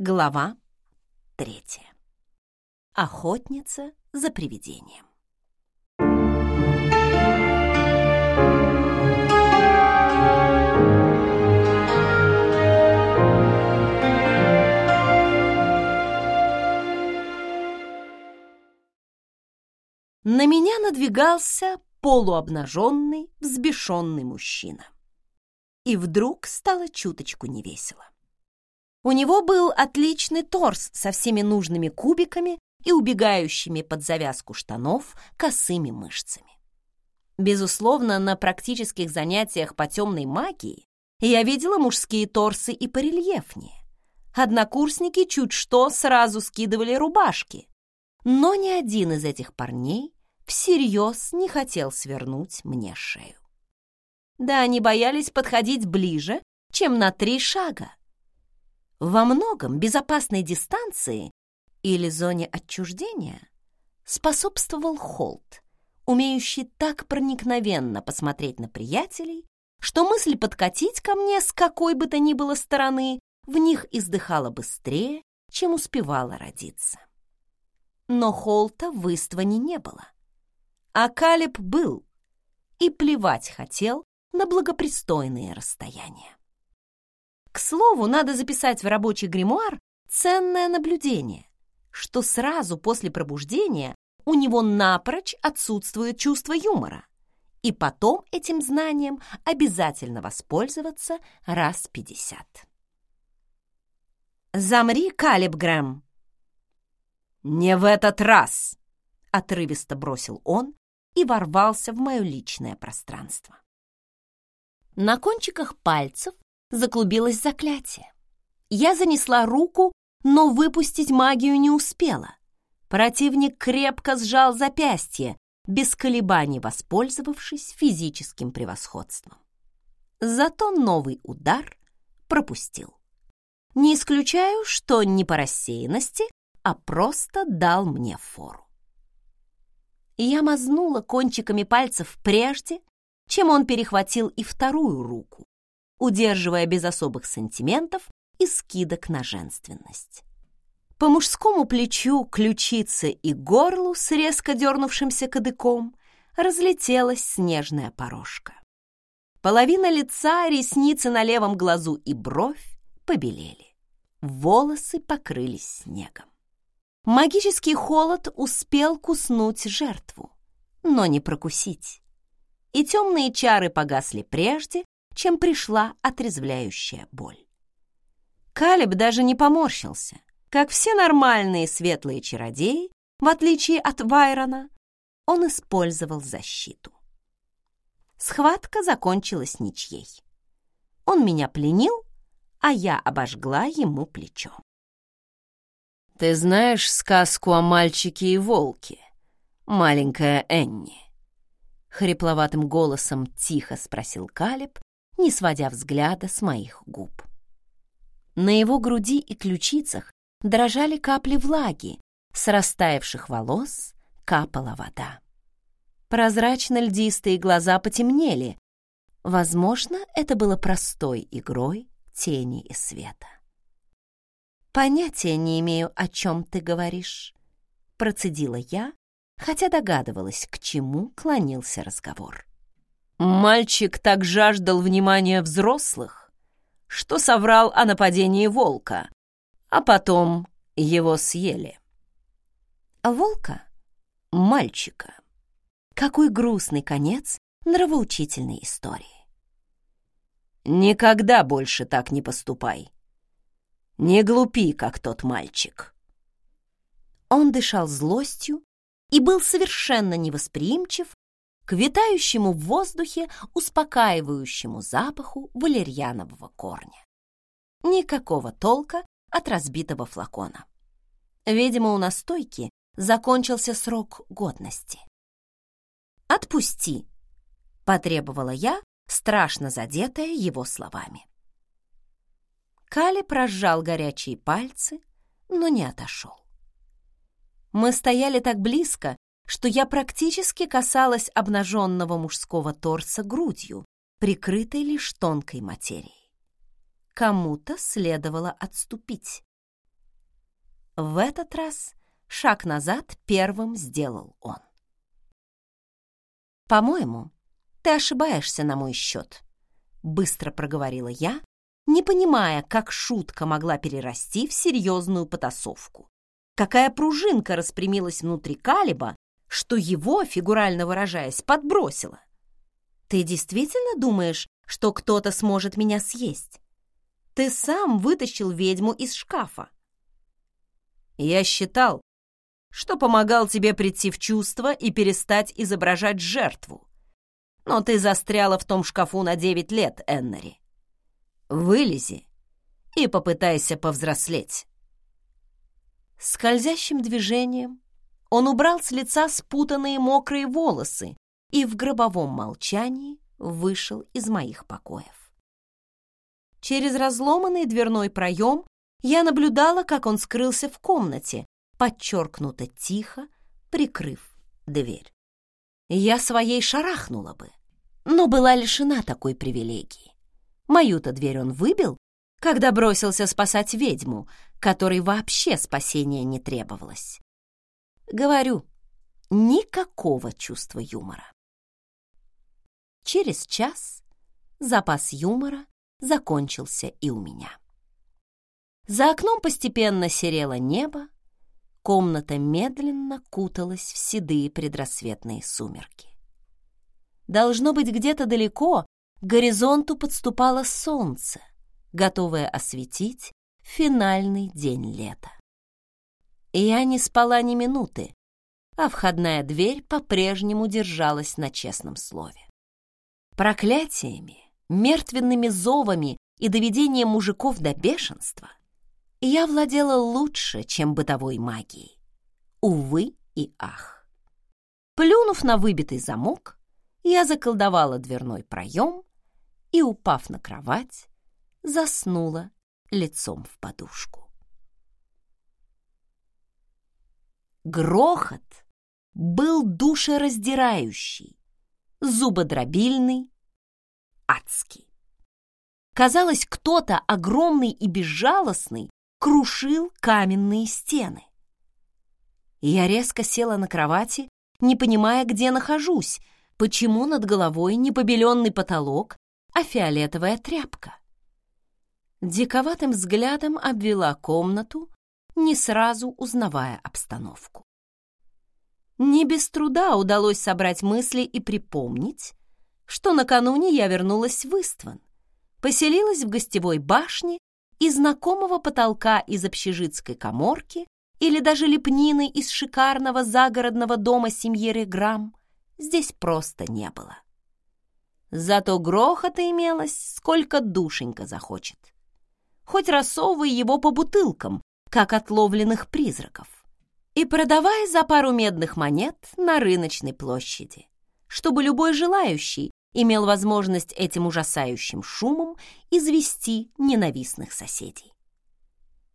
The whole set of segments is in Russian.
Глава третья. Охотница за привидением. На меня надвигался полуобнаженный, взбешенный мужчина. И вдруг стало чуточку невесело. У него был отличный торс со всеми нужными кубиками и убегающими под завязку штанов косыми мышцами. Безусловно, на практических занятиях по темной магии я видела мужские торсы и порельефнее. Однокурсники чуть что сразу скидывали рубашки, но ни один из этих парней всерьез не хотел свернуть мне шею. Да, они боялись подходить ближе, чем на три шага. Во многом безопасной дистанции или зоне отчуждения способствовал Холт, умеющий так проникновенно посмотреть на приятелей, что мысль подкатить ко мне с какой бы то ни было стороны в них издыхала быстрее, чем успевала родиться. Но Холта в Истване не было. А Калеб был и плевать хотел на благопристойные расстояния. К слову, надо записать в рабочий гримуар ценное наблюдение, что сразу после пробуждения у него напрочь отсутствует чувство юмора, и потом этим знанием обязательно воспользоваться раз пятьдесят. «Замри, Калиб Грэм!» «Не в этот раз!» — отрывисто бросил он и ворвался в мое личное пространство. На кончиках пальцев заклубилось заклятие. Я занесла руку, но выпустить магию не успела. Противник крепко сжал запястье, без колебаний воспользовавшись физическим превосходством. Зато новый удар пропустил. Не исключаю, что не по рассеянности, а просто дал мне фору. Я мазнула кончиками пальцев прежде, чем он перехватил и вторую руку, удерживая без особых сантиментов и скидок на женственность. По мужскому плечу, ключице и горлу с резко дернувшимся кадыком разлетелась снежная порошка. Половина лица, ресницы на левом глазу и бровь побелели. Волосы покрылись снегом. Магический холод успел куснуть жертву, но не прокусить. И темные чары погасли прежде, чем пришла отрезвляющая боль. Калиб даже не поморщился. Как все нормальные светлые чародеи, в отличие от Вайрона, он использовал защиту. Схватка закончилась ничьей. Он меня пленил, а я обожгла ему плечо. «Ты знаешь сказку о мальчике и волке, маленькая Энни?» Хрипловатым голосом тихо спросил Калиб, не сводя взгляда с моих губ. На его груди и ключицах дрожали капли влаги, с растаявших волос капала вода. Прозрачно-льдистые глаза потемнели. Возможно, это было простой игрой тени и света. «Понятия не имею, о чем ты говоришь», — процедила я, хотя догадывалась, к чему клонился разговор. Мальчик так жаждал внимания взрослых, что соврал о нападении волка, а потом его съели. Волка? Мальчика. Какой грустный конец нравоучительной истории. Никогда больше так не поступай. Не глупи, как тот мальчик. Он дышал злостью и был совершенно невосприимчив к витающему в воздухе успокаивающему запаху валерьянового корня. Никакого толка от разбитого флакона. Видимо, у настойки закончился срок годности. «Отпусти!» — потребовала я, страшно задетая его словами. Кали прожал горячие пальцы, но не отошел. Мы стояли так близко, что я практически касалась обнаженного мужского торса грудью, прикрытой лишь тонкой материей. Кому-то следовало отступить. В этот раз шаг назад первым сделал он. «По-моему, ты ошибаешься на мой счет», — быстро проговорила я, не понимая, как шутка могла перерасти в серьезную потасовку. Какая пружинка распрямилась внутри Калиба, что его, фигурально выражаясь, подбросила. «Ты действительно думаешь, что кто-то сможет меня съесть? Ты сам вытащил ведьму из шкафа». «Я считал, что помогал тебе прийти в чувство и перестать изображать жертву. Но ты застряла в том шкафу на девять лет, Эннери. Вылези и попытайся повзрослеть. Скользящим движением он убрал с лица спутанные мокрые волосы и в гробовом молчании вышел из моих покоев. Через разломанный дверной проем я наблюдала, как он скрылся в комнате, подчеркнуто тихо, прикрыв дверь. Я своей шарахнула бы, но была лишена такой привилегии. Мою-то дверь он выбил, когда бросился спасать ведьму, которой вообще спасения не требовалось. Говорю, никакого чувства юмора. Через час запас юмора закончился и у меня. За окном постепенно серело небо, комната медленно куталась в седые предрассветные сумерки. Должно быть, где-то далеко к горизонту подступало солнце, готовое осветить финальный день лета. Я не спала ни минуты, а входная дверь по-прежнему держалась на честном слове. Проклятиями, мертвенными зовами и доведением мужиков до бешенства я владела лучше, чем бытовой магией. Увы и ах. Плюнув на выбитый замок, я заколдовала дверной проем и, упав на кровать, заснула лицом в подушку. Грохот был душераздирающий, зубодробильный, адский. Казалось, кто-то огромный и безжалостный крушил каменные стены. Я резко села на кровати, не понимая, где нахожусь, почему над головой не побеленный потолок, а фиолетовая тряпка. Диковатым взглядом обвела комнату, не сразу узнавая обстановку. Не без труда удалось собрать мысли и припомнить, что накануне я вернулась в Истван, поселилась в гостевой башне и знакомого потолка из общежитской коморки или даже лепнины из шикарного загородного дома семьи Реграм здесь просто не было. Зато грохота имелось, сколько душенька захочет. Хоть рассовывай его по бутылкам, как отловленных призраков, и продавая за пару медных монет на рыночной площади, чтобы любой желающий имел возможность этим ужасающим шумом извести ненавистных соседей.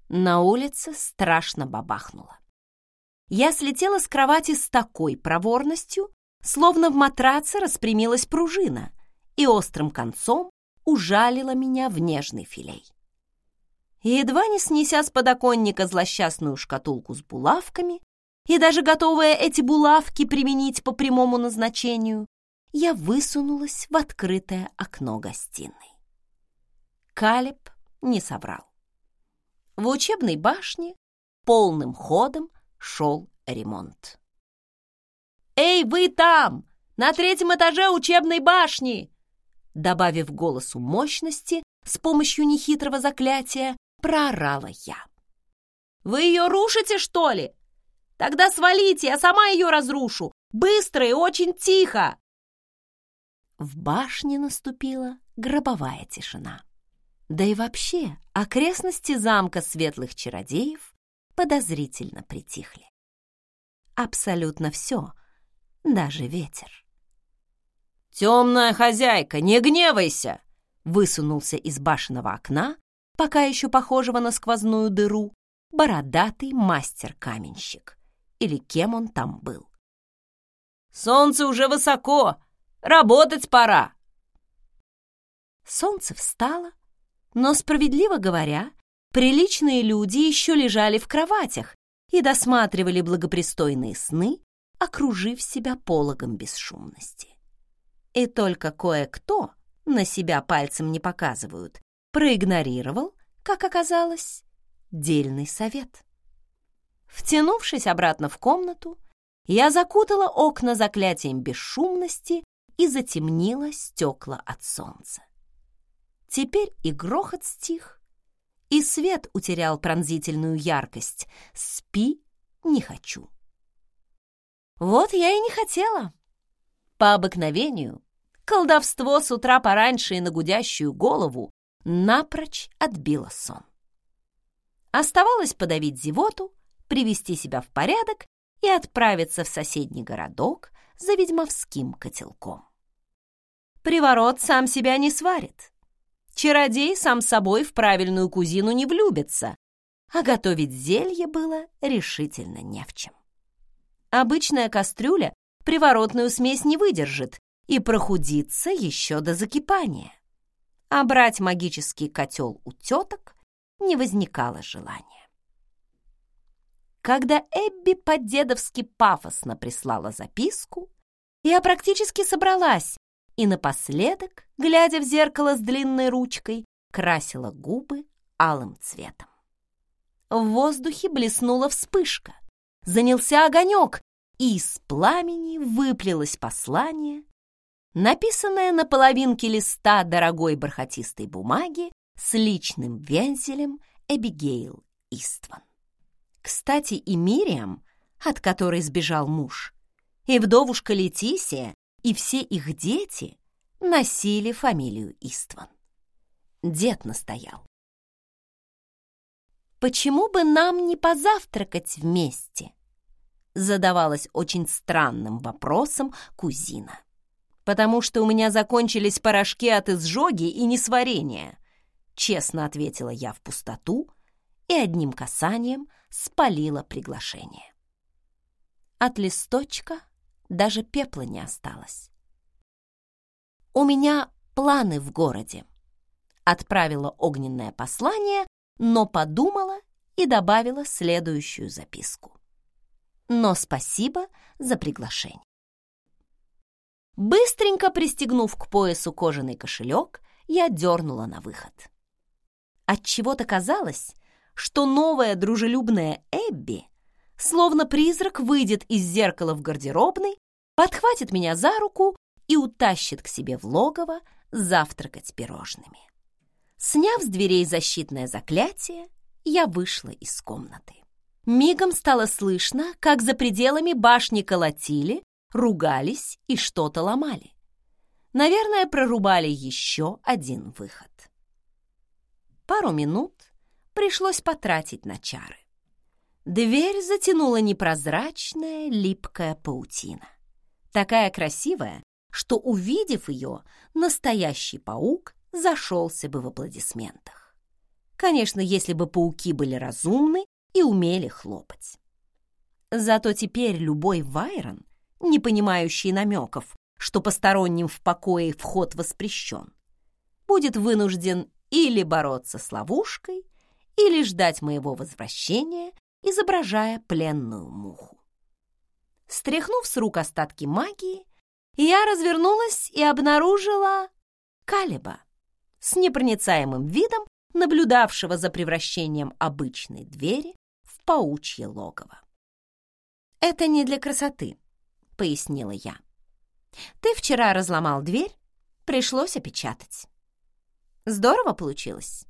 На улице страшно бабахнуло. Я слетела с кровати с такой проворностью, словно в матраце распрямилась пружина и острым концом ужалила меня в нежный филей. Едва не снеся с подоконника злосчастную шкатулку с булавками и даже готовая эти булавки применить по прямому назначению, я высунулась в открытое окно гостиной. Калеб не соврал. В учебной башне полным ходом шел ремонт. «Эй, вы там! На третьем этаже учебной башни!» Добавив голосу мощности с помощью нехитрого заклятия, проорала я. «Вы ее рушите, что ли? Тогда свалите, я сама ее разрушу! Быстро и очень тихо!» В башне наступила гробовая тишина. Да и вообще, окрестности замка светлых чародеев подозрительно притихли. Абсолютно все, даже ветер. «Темная хозяйка, не гневайся!» высунулся из башенного окна, пока еще похожего на сквозную дыру, бородатый мастер-каменщик, или кем он там был. «Солнце уже высоко, Работать пора!» Солнце встало, но, справедливо говоря, приличные люди еще лежали в кроватях и досматривали благопристойные сны, окружив себя пологом бесшумности. И только кое-кто, на себя пальцем не показывают, проигнорировал, как оказалось, дельный совет. Втянувшись обратно в комнату, я закутала окна заклятием бесшумности и затемнила стекла от солнца. Теперь и грохот стих, и свет утерял пронзительную яркость. Спи не хочу. Вот я и не хотела. По обыкновению колдовство с утра пораньше и на гудящую голову напрочь отбило сон. Оставалось подавить зевоту, привести себя в порядок и отправиться в соседний городок за ведьмовским котелком. Приворот сам себя не сварит. Чародей сам собой в правильную кузину не влюбится, а готовить зелье было решительно не в чем. Обычная кастрюля приворотную смесь не выдержит и прохудится еще до закипания. А брать магический котел у теток не возникало желания. Когда Эбби по-дедовски пафосно прислала записку, я практически собралась и напоследок, глядя в зеркало с длинной ручкой, красила губы алым цветом. В воздухе блеснула вспышка, занялся огонек, и из пламени выплелось послание, написанное на половинке листа дорогой бархатистой бумаги с личным вензелем Эбигейл Истван. Кстати, и Мириам, от которой сбежал муж, и вдовушка Летисия, и все их дети носили фамилию Истван. Дед настоял. «Почему бы нам не позавтракать вместе?» задавалась очень странным вопросом кузина. «Потому что у меня закончились порошки от изжоги и несварения», честно ответила я в пустоту и одним касанием спалила приглашение. От листочка даже пепла не осталось. «У меня планы в городе», — отправила огненное послание, но подумала и добавила следующую записку. «Но спасибо за приглашение». Быстренько пристегнув к поясу кожаный кошелек, я дернула на выход. Отчего-то казалось, что новая дружелюбная Эбби словно призрак выйдет из зеркала в гардеробной, подхватит меня за руку и утащит к себе в логово завтракать пирожными. Сняв с дверей защитное заклятие, я вышла из комнаты. Мигом стало слышно, как за пределами башни колотили, ругались и что-то ломали. Наверное, прорубали еще один выход. Пару минут пришлось потратить на чары. Дверь затянула непрозрачная липкая паутина. Такая красивая, что, увидев ее, настоящий паук зашелся бы в аплодисментах. Конечно, если бы пауки были разумны и умели хлопать. Зато теперь любой Вайрон, не понимающий намеков, что посторонним в покое вход воспрещен, будет вынужден или бороться с ловушкой, или ждать моего возвращения изображая пленную муху. Стряхнув с рук остатки магии, я развернулась и обнаружила Калиба с непроницаемым видом, наблюдавшего за превращением обычной двери в паучье логово. «Это не для красоты», — пояснила я. «Ты вчера разломал дверь, пришлось опечатать. Здорово получилось?»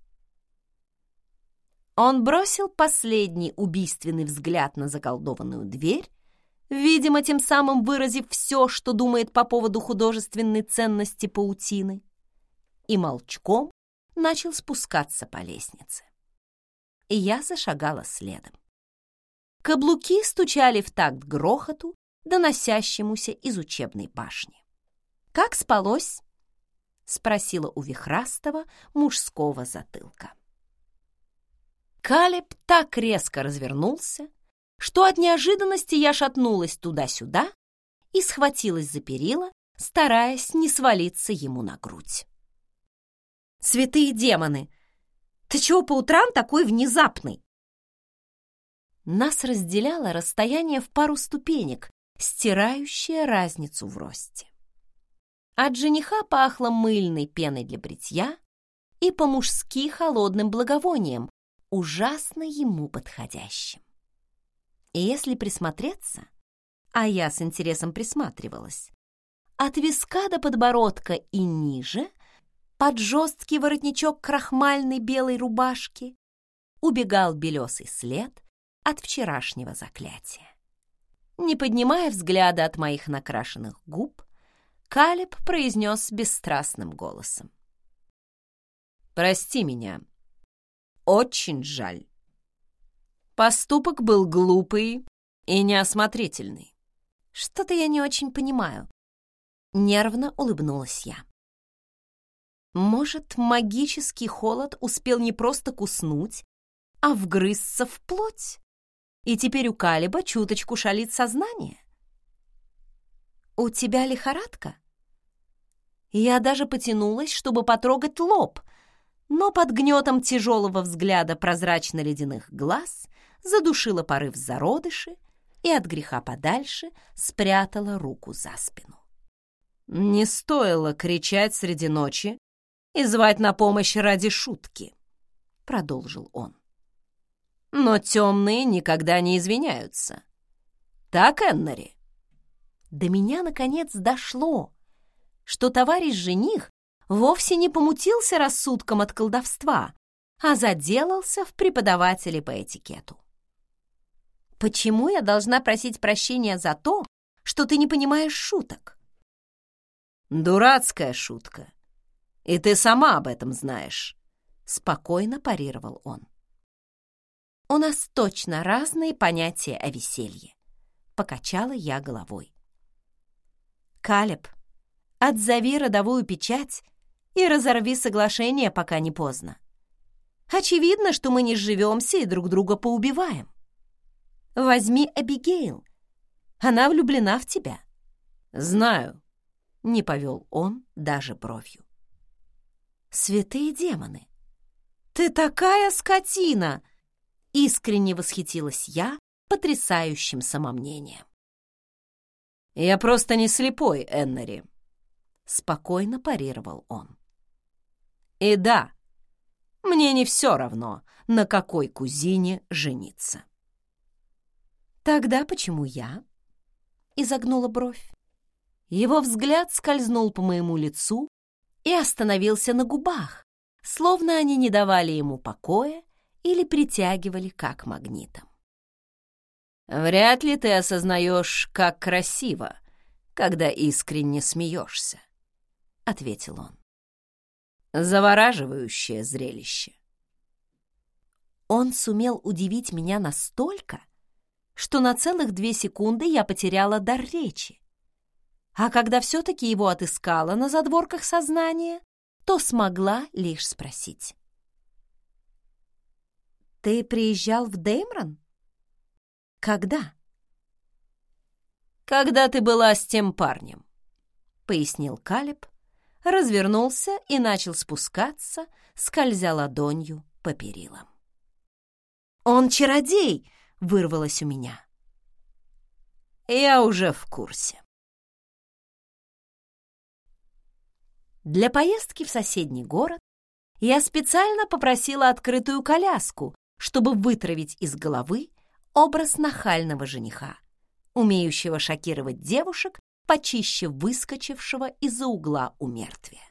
Он бросил последний убийственный взгляд на заколдованную дверь, видимо, тем самым выразив все, что думает по поводу художественной ценности паутины, и молчком начал спускаться по лестнице. И я зашагала следом. Каблуки стучали в такт грохоту, доносящемуся из учебной башни. «Как спалось?» — спросила у вихрастого мужского затылка. Калеб так резко развернулся, что от неожиданности я шатнулась туда-сюда и схватилась за перила, стараясь не свалиться ему на грудь. «Святые демоны! Ты чего по утрам такой внезапный?» Нас разделяло расстояние в пару ступенек, стирающее разницу в росте. От жениха пахло мыльной пеной для бритья и по-мужски холодным благовонием, ужасно ему подходящим. И если присмотреться, а я с интересом присматривалась, от виска до подбородка и ниже, под жесткий воротничок крахмальной белой рубашки, убегал белесый след от вчерашнего заклятия. Не поднимая взгляда от моих накрашенных губ, Калеб произнес бесстрастным голосом. «Прости меня. Очень жаль. Поступок был глупый и неосмотрительный. Что-то я не очень понимаю. Нервно улыбнулась я. Может, магический холод успел не просто куснуть, а вгрызться в плоть? И теперь у Калиба чуточку шалит сознание? «У тебя лихорадка?» Я даже потянулась, чтобы потрогать лоб, но под гнетом тяжелого взгляда прозрачно-ледяных глаз задушила порыв зародыши и от греха подальше спрятала руку за спину. Не стоило кричать среди ночи и звать на помощь ради шутки, продолжил он. Но темные никогда не извиняются. Так, Эннери? До меня, наконец, дошло, что товарищ жених вовсе не помутился рассудком от колдовства, а заделался в преподавателе по этикету. Почему я должна просить прощения за то, что ты не понимаешь шуток? Дурацкая шутка. И ты сама об этом знаешь, спокойно парировал он. У нас точно разные понятия о веселье, покачала я головой. Калеб, отзови родовую печать и разорви соглашение, пока не поздно. Очевидно, что мы не сживемся и друг друга поубиваем. Возьми Эбигейл. Она влюблена в тебя. Знаю. Не повел он даже бровью. Святые демоны! Ты такая скотина! Искренне восхитилась я потрясающим самомнением. Я просто не слепой, Эннери. Спокойно парировал он. И да, мне не все равно, на какой кузине жениться. Тогда почему я? Изогнула бровь. Его взгляд скользнул по моему лицу и остановился на губах, словно они не давали ему покоя или притягивали как магнитом. «Вряд ли ты осознаешь, как красиво, когда искренне смеешься», — ответил он. «Завораживающее зрелище». Он сумел удивить меня настолько, что на целых две секунды я потеряла дар речи. А когда все-таки его отыскала на задворках сознания, то смогла лишь спросить. «Ты приезжал в Деймрон? Когда?» «Когда ты была с тем парнем», — пояснил Калиб, развернулся и начал спускаться, скользя ладонью по перилам. «Он чародей!» — вырвалось у меня. «Я уже в курсе». Для поездки в соседний город я специально попросила открытую коляску, чтобы вытравить из головы образ нахального жениха, умеющего шокировать девушек почище выскочившего из-за угла у мертвия.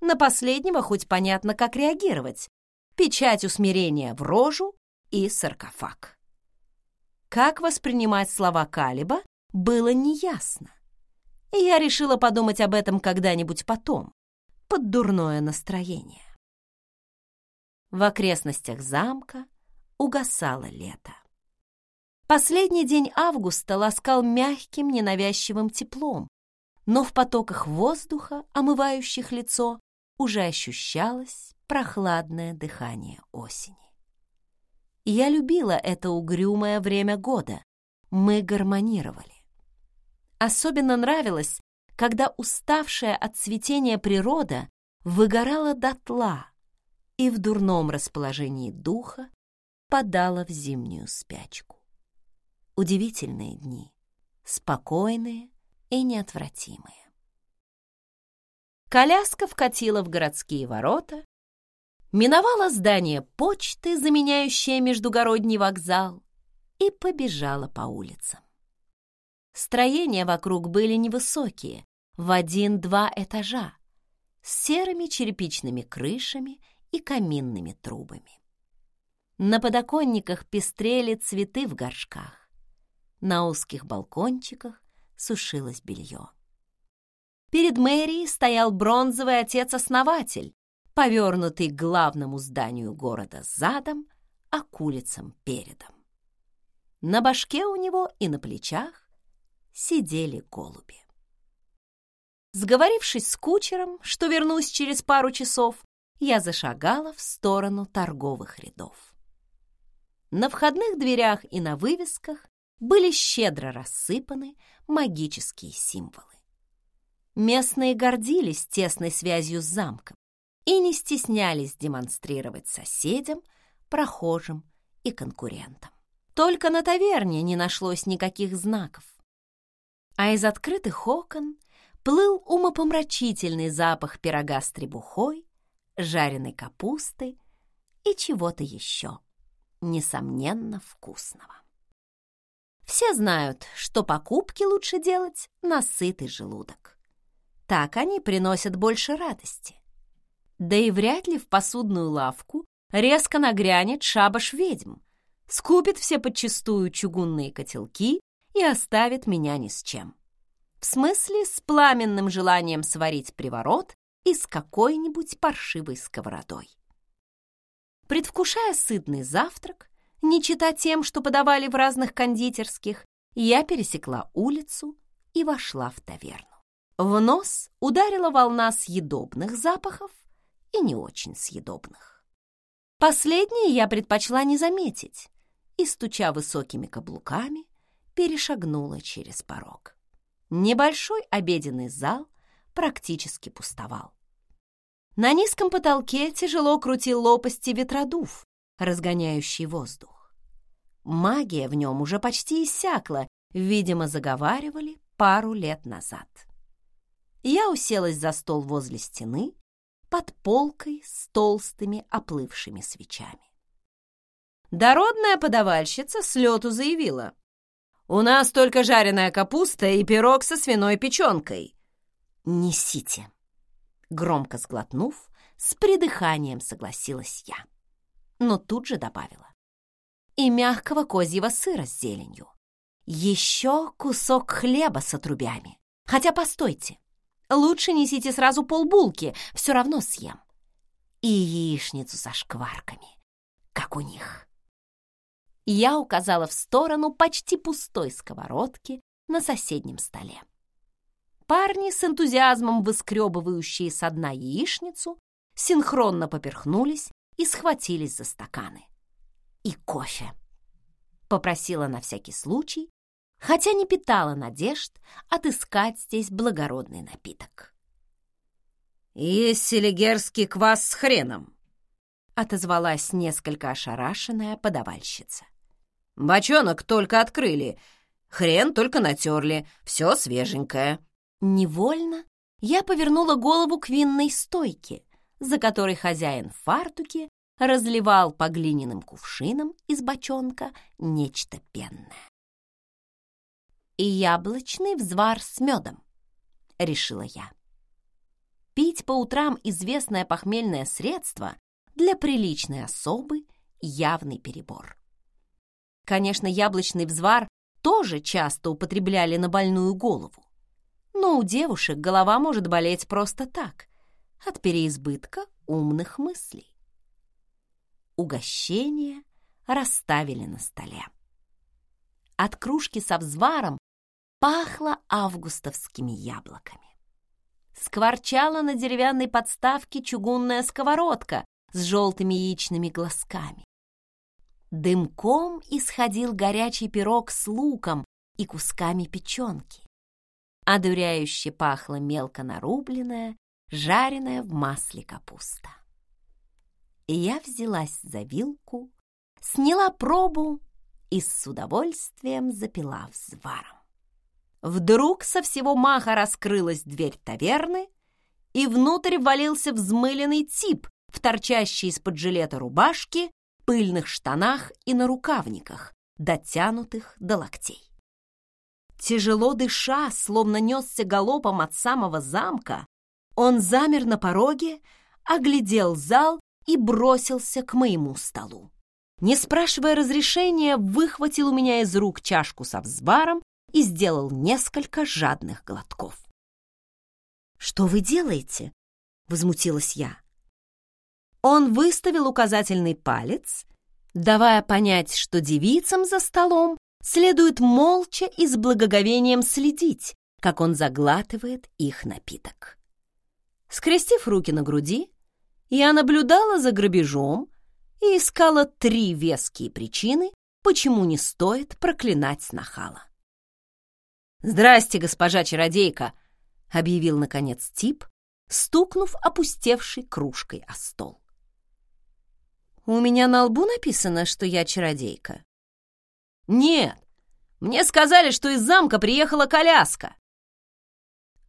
На последнего хоть понятно, как реагировать. Печать усмирения в рожу и саркофаг. Как воспринимать слова Калиба, было неясно и я решила подумать об этом когда-нибудь потом, под дурное настроение. В окрестностях замка угасало лето. Последний день августа ласкал мягким, ненавязчивым теплом, но в потоках воздуха, омывающих лицо, уже ощущалось прохладное дыхание осени. Я любила это угрюмое время года. Мы гармонировали. Особенно нравилось, когда уставшая от цветения природа выгорала дотла, и в дурном расположении духа подала в зимнюю спячку. Удивительные дни, спокойные и неотвратимые. Коляска вкатила в городские ворота, миновала здание почты, заменяющее междугородний вокзал, и побежала по улицам. Строения вокруг были невысокие, в один-два этажа, с серыми черепичными крышами и каминными трубами. На подоконниках пестрели цветы в горшках. На узких балкончиках сушилось белье. Перед мэрией стоял бронзовый отец-основатель, повернутый к главному зданию города задом, а к улицам передом. На башке у него и на плечах сидели голуби. Сговорившись с кучером, что вернусь через пару часов, я зашагала в сторону торговых рядов. На входных дверях и на вывесках были щедро рассыпаны магические символы. Местные гордились тесной связью с замком и не стеснялись демонстрировать соседям, прохожим и конкурентам. Только на таверне не нашлось никаких знаков. А из открытых окон плыл умопомрачительный запах пирога с требухой, жареной капустой и чего-то еще, несомненно, вкусного. Все знают, что покупки лучше делать на сытый желудок. Так они приносят больше радости. Да и вряд ли в посудную лавку резко нагрянет шабаш ведьм, скупит все подчистую чугунные котелки и оставит меня ни с чем. В смысле, с пламенным желанием сварить приворот и с какой-нибудь паршивой сковородой. Предвкушая сытный завтрак, не чита тем, что подавали в разных кондитерских, я пересекла улицу и вошла в таверну. В нос ударила волна съедобных запахов и не очень съедобных. Последние я предпочла не заметить и, стуча высокими каблуками, перешагнула через порог. Небольшой обеденный зал практически пустовал. На низком потолке тяжело крутил лопасти ветродув, разгоняющий воздух. Магия в нем уже почти иссякла, видимо, заговаривали пару лет назад. Я уселась за стол возле стены, под полкой с толстыми оплывшими свечами. Дородная подавальщица с лету заявила. У нас только жареная капуста и пирог со свиной печенкой. Несите. Громко сглотнув, с придыханием согласилась я. Но тут же добавила. И мягкого козьего сыра с зеленью. Еще кусок хлеба с отрубями. Хотя постойте, лучше несите сразу полбулки, все равно съем. И яичницу со шкварками, как у них. Я указала в сторону почти пустой сковородки на соседнем столе. Парни, с энтузиазмом выскребывающие со дна яичницу, синхронно поперхнулись и схватились за стаканы. «И кофе!» — попросила на всякий случай, хотя не питала надежд отыскать здесь благородный напиток. «Есть селигерский квас с хреном», — отозвалась несколько ошарашенная подавальщица. Бочонок только открыли, хрен только натерли, все свеженькое». Невольно я повернула голову к винной стойке, за которой хозяин в фартуке разливал по глиняным кувшинам из бочонка нечто пенное. «И яблочный взвар с медом», — решила я. Пить по утрам известное похмельное средство для приличной особы — явный перебор. Конечно, яблочный взвар тоже часто употребляли на больную голову. Но у девушек голова может болеть просто так, от переизбытка умных мыслей. Угощение расставили на столе. От кружки со взваром пахло августовскими яблоками. Скворчала на деревянной подставке чугунная сковородка с желтыми яичными глазками. Дымком исходил горячий пирог с луком и кусками печенки. Одуряюще пахло мелко нарубленная, жареная в масле капуста. И я взялась за вилку, сняла пробу и с удовольствием запила взваром. Вдруг со всего маха раскрылась дверь таверны, и внутрь валился взмыленный тип в торчащей из-под жилета рубашке, пыльных штанах и на рукавниках, дотянутых до локтей. Тяжело дыша, словно несся галопом от самого замка, он замер на пороге, оглядел зал и бросился к моему столу. Не спрашивая разрешения, выхватил у меня из рук чашку со взваром и сделал несколько жадных глотков. «Что вы делаете?» — возмутилась я. Он выставил указательный палец, давая понять, что девицам за столом следует молча и с благоговением следить, как он заглатывает их напиток. Скрестив руки на груди, я наблюдала за грабежом и искала три веские причины, почему не стоит проклинать нахала. «Здрасте, госпожа чародейка!» — объявил, наконец, тип, стукнув опустевшей кружкой о стол. «У меня на лбу написано, что я чародейка?» «Нет, мне сказали, что из замка приехала коляска!»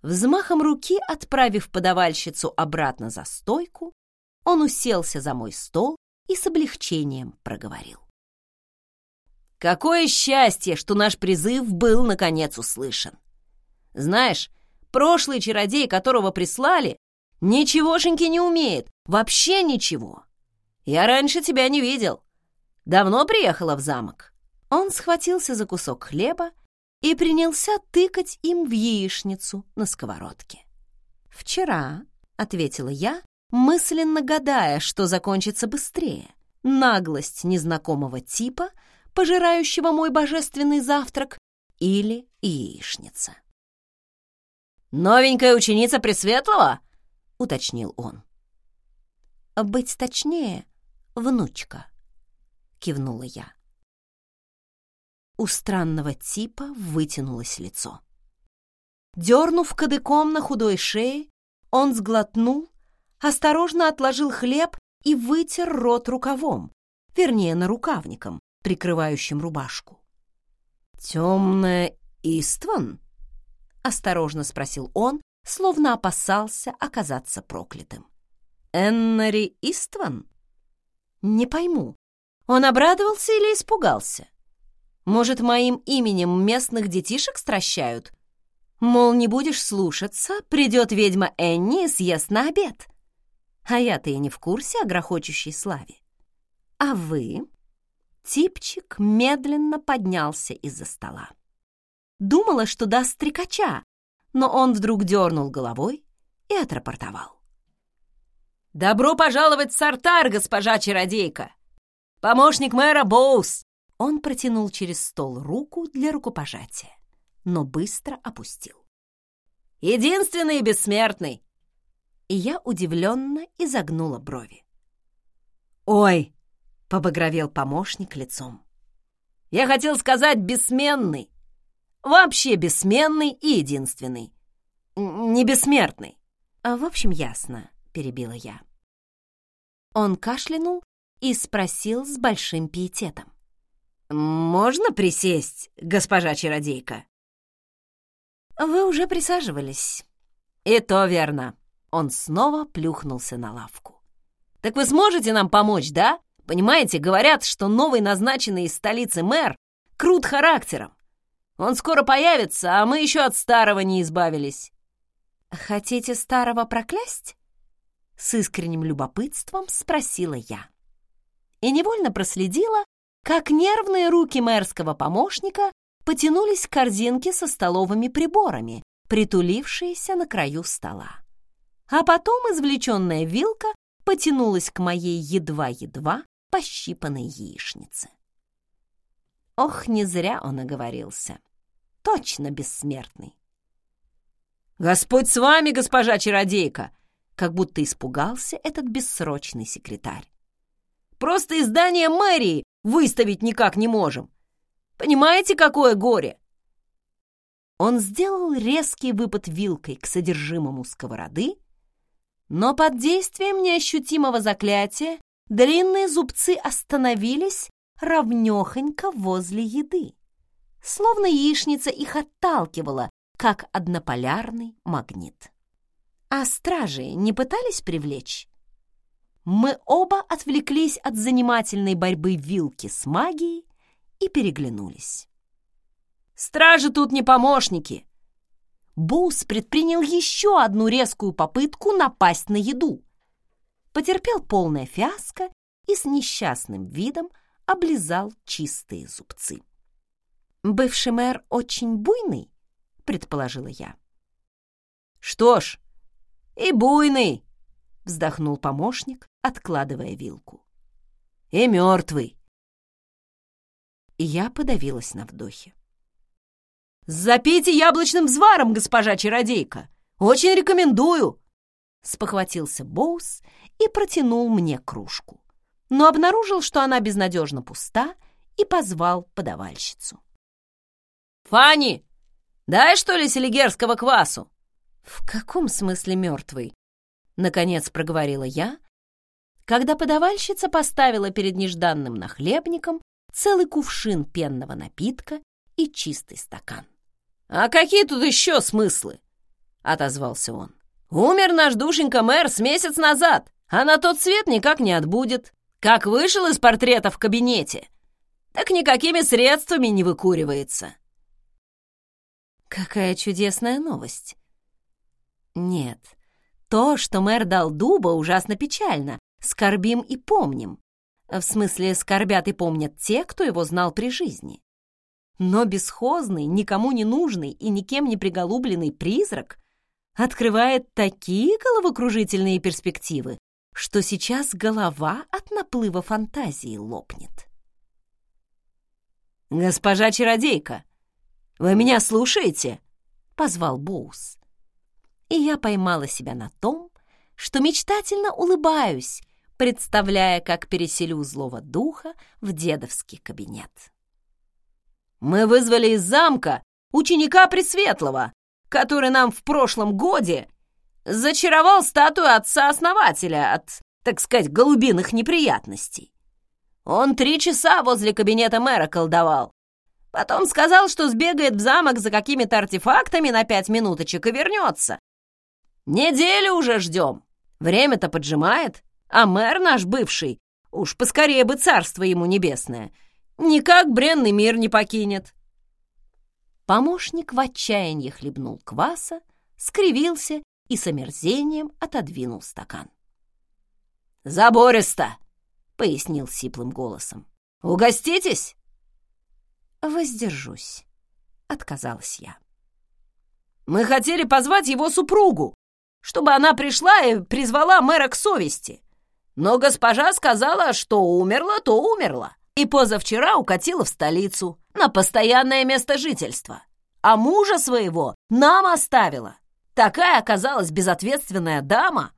Взмахом руки, отправив подавальщицу обратно за стойку, он уселся за мой стол и с облегчением проговорил. Какое счастье, что наш призыв был, наконец, услышан. Знаешь, прошлый чародей, которого прислали, ничегошеньки не умеет, вообще ничего. Я раньше тебя не видел. Давно приехала в замок?» Он схватился за кусок хлеба и принялся тыкать им в яичницу на сковородке. «Вчера», — ответила я, мысленно гадая, что закончится быстрее. Наглость незнакомого типа — пожирающего мой божественный завтрак, или яичница. «Новенькая ученица Пресветлого?» — уточнил он. «Быть точнее, внучка», — кивнула я. У странного типа вытянулось лицо. Дернув кадыком на худой шее, он сглотнул, осторожно отложил хлеб и вытер рот рукавом, вернее, нарукавником, прикрывающим рубашку. «Темная Истван?» — осторожно спросил он, словно опасался оказаться проклятым. «Эннери Истван?» «Не пойму, он обрадовался или испугался? Может, моим именем местных детишек стращают? Мол, не будешь слушаться, придет ведьма Энни и съест на обед. А я-то и не в курсе о грохочущей славе. А вы?» Типчик медленно поднялся из-за стола. Думала, что даст стрекача, но он вдруг дернул головой и отрапортовал. «Добро пожаловать в Сартар, госпожа чародейка! Помощник мэра Боус!» Он протянул через стол руку для рукопожатия, но быстро опустил. «Единственный бессмертный!» И я удивленно изогнула брови. «Ой!» Побагровел помощник лицом. Я хотел сказать бессменный. Вообще бессменный и единственный. Не бессмертный. А в общем, ясно, перебила я. Он кашлянул и спросил с большим пиететом. «Можно присесть, госпожа чародейка?» «Вы уже присаживались». «И то верно». Он снова плюхнулся на лавку. «Так вы сможете нам помочь, да? Понимаете, говорят, что новый назначенный из столицы мэр крут характером. Он скоро появится, а мы еще от старого не избавились. Хотите старого проклясть? С искренним любопытством спросила я. И невольно проследила, как нервные руки мэрского помощника потянулись к корзинке со столовыми приборами, притулившиеся на краю стола. А потом извлеченная вилка потянулась к моей едва-едва пощипанной яичницы. Ох, не зря он оговорился. Точно бессмертный. «Господь с вами, госпожа чародейка!» Как будто испугался этот бессрочный секретарь. «Просто издание мэрии выставить никак не можем. Понимаете, какое горе?» Он сделал резкий выпад вилкой к содержимому сковороды, но под действием неощутимого заклятия длинные зубцы остановились равнёхонько возле еды, словно яичница их отталкивала, как однополярный магнит. А стражи не пытались привлечь? Мы оба отвлеклись от занимательной борьбы вилки с магией и переглянулись. «Стражи тут не помощники!» Бус предпринял еще одну резкую попытку напасть на еду. Потерпел полное фиаско и с несчастным видом облизал чистые зубцы. «Бывший мэр очень буйный?» — предположила я. «Что ж, и буйный!» — вздохнул помощник, откладывая вилку. «И мертвый!» И я подавилась на вдохе. «Запейте яблочным взваром, госпожа чародейка! Очень рекомендую!» Спохватился Боус и протянул мне кружку, но обнаружил, что она безнадежно пуста, и позвал подавальщицу. «Фанни, дай, что ли, селигерского квасу?» «В каком смысле мертвый?» Наконец проговорила я, когда подавальщица поставила перед нежданным нахлебником целый кувшин пенного напитка и чистый стакан. «А какие тут еще смыслы?» — отозвался он. «Умер наш душенька мэр с месяц назад, а на тот свет никак не отбудет. Как вышел из портрета в кабинете, так никакими средствами не выкуривается». Какая чудесная новость. Нет, то, что мэр дал дуба, ужасно печально. Скорбим и помним. В смысле, скорбят и помнят те, кто его знал при жизни. Но бесхозный, никому не нужный и никем не приголубленный призрак открывает такие головокружительные перспективы, что сейчас голова от наплыва фантазии лопнет. «Госпожа чародейка, вы меня слушаете?» — позвал Боус и я поймала себя на том, что мечтательно улыбаюсь, представляя, как переселю злого духа в дедовский кабинет. «Мы вызвали из замка ученика Пресветлого, который нам в прошлом годе зачаровал статую отца-основателя от, так сказать, голубиных неприятностей. Он три часа возле кабинета мэра колдовал. Потом сказал, что сбегает в замок за какими-то артефактами на пять минуточек и вернется. Неделю уже ждем. Время-то поджимает, а мэр наш бывший, уж поскорее бы царство ему небесное, никак бренный мир не покинет. Помощник в отчаянии хлебнул кваса, скривился и с омерзением отодвинул стакан. «Забористо!» — пояснил сиплым голосом. «Угоститесь?» «Воздержусь», — отказалась я. «Мы хотели позвать его супругу», чтобы она пришла и призвала мэра к совести. Но госпожа сказала, что умерла, то умерла, и позавчера укатила в столицу на постоянное место жительства. А мужа своего нам оставила. Такая оказалась безответственная дама.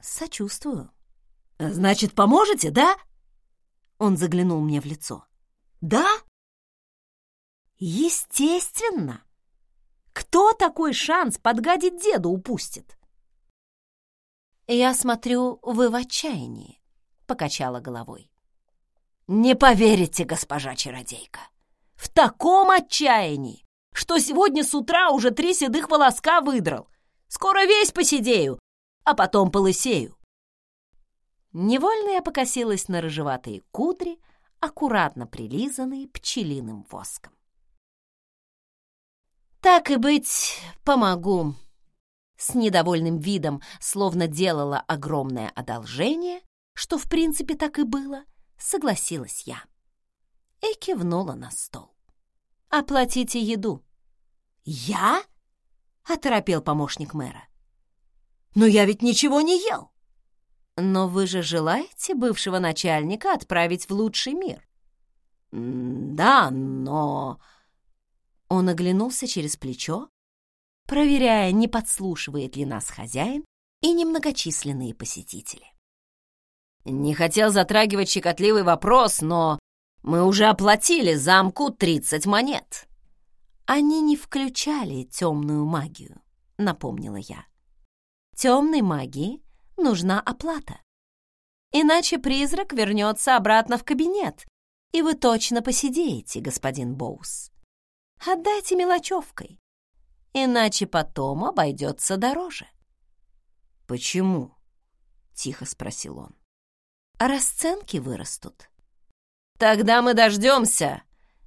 Сочувствую. Значит, поможете, да? Он заглянул мне в лицо. Да? Естественно. Кто такой шанс подгадить деду упустит? Я смотрю, вы в отчаянии, покачала головой. Не поверите, госпожа чародейка, в таком отчаянии, что сегодня с утра уже три седых волоска выдрал. Скоро весь посидею, а потом полысею. Невольно я покосилась на рыжеватые кудри, аккуратно прилизанные пчелиным воском. «Так и быть, помогу». С недовольным видом, словно делала огромное одолжение, что в принципе так и было, согласилась я. И кивнула на стол. «Оплатите еду». «Я?» — оторопел помощник мэра. «Но я ведь ничего не ел». «Но вы же желаете бывшего начальника отправить в лучший мир?» «Да, но...» Он оглянулся через плечо, проверяя, не подслушивает ли нас хозяин и немногочисленные посетители. Не хотел затрагивать щекотливый вопрос, но мы уже оплатили замку 30 монет. Они не включали темную магию, напомнила я. Темной магии нужна оплата. Иначе призрак вернется обратно в кабинет, и вы точно посидеете, господин Боус. Отдайте мелочевкой, иначе потом обойдется дороже. «Почему?» — тихо спросил он. «Расценки вырастут». «Тогда мы дождемся,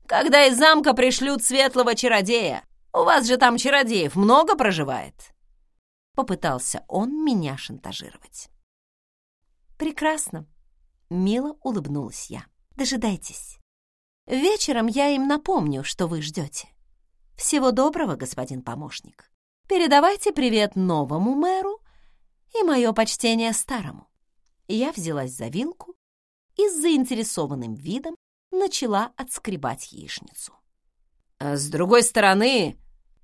когда из замка пришлют светлого чародея. У вас же там чародеев много проживает?» Попытался он меня шантажировать. «Прекрасно», — мило улыбнулась я. «Дожидайтесь. Вечером я им напомню, что вы ждете. Всего доброго, господин помощник. Передавайте привет новому мэру и мое почтение старому». Я взялась за вилку и с заинтересованным видом начала отскребать яичницу. А с другой стороны,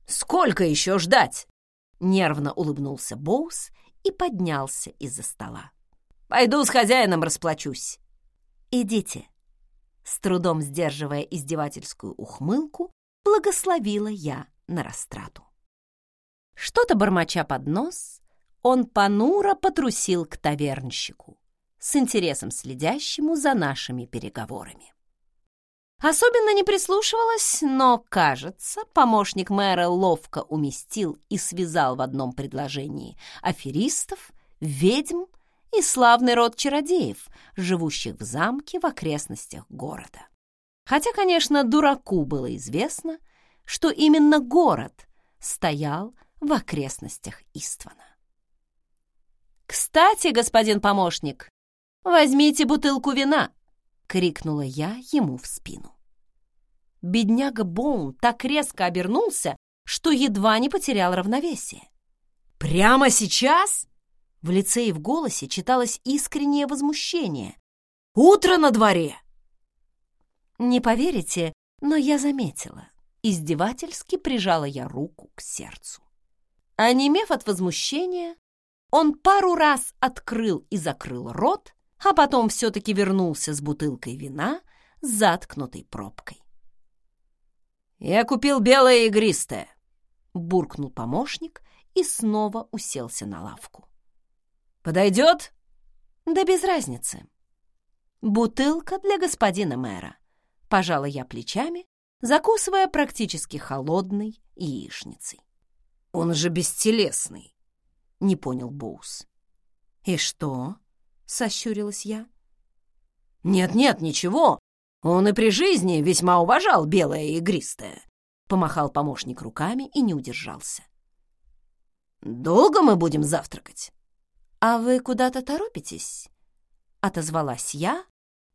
сколько еще ждать? Нервно улыбнулся Боус и поднялся из-за стола. Пойду с хозяином расплачусь. Идите. С трудом сдерживая издевательскую ухмылку, благословила я на растрату. Что-то бормоча под нос, он понуро потрусил к тавернщику, с интересом следящему за нашими переговорами. Особенно не прислушивалась, но, кажется, помощник мэра ловко уместил и связал в одном предложении аферистов, ведьм и славный род чародеев, живущих в замке в окрестностях города. Хотя, конечно, дураку было известно, что именно город стоял в окрестностях Иствана. «Кстати, господин помощник, возьмите бутылку вина!» — крикнула я ему в спину. Бедняга Боун так резко обернулся, что едва не потерял равновесие. «Прямо сейчас?» В лице и в голосе читалось искреннее возмущение. «Утро на дворе!» Не поверите, но я заметила. Издевательски прижала я руку к сердцу. Онемев от возмущения, он пару раз открыл и закрыл рот, а потом все-таки вернулся с бутылкой вина с заткнутой пробкой. «Я купил белое игристое», — буркнул помощник и снова уселся на лавку. «Подойдет?» «Да без разницы. Бутылка для господина мэра», — пожала я плечами, закусывая практически холодной яичницей. «Он же бестелесный», — не понял Боус. «И что?» — сощурилась я. «Нет-нет, ничего. Он и при жизни весьма уважал белое и игристое», — помахал помощник руками и не удержался. «Долго мы будем завтракать?» «А вы куда-то торопитесь?» — отозвалась я,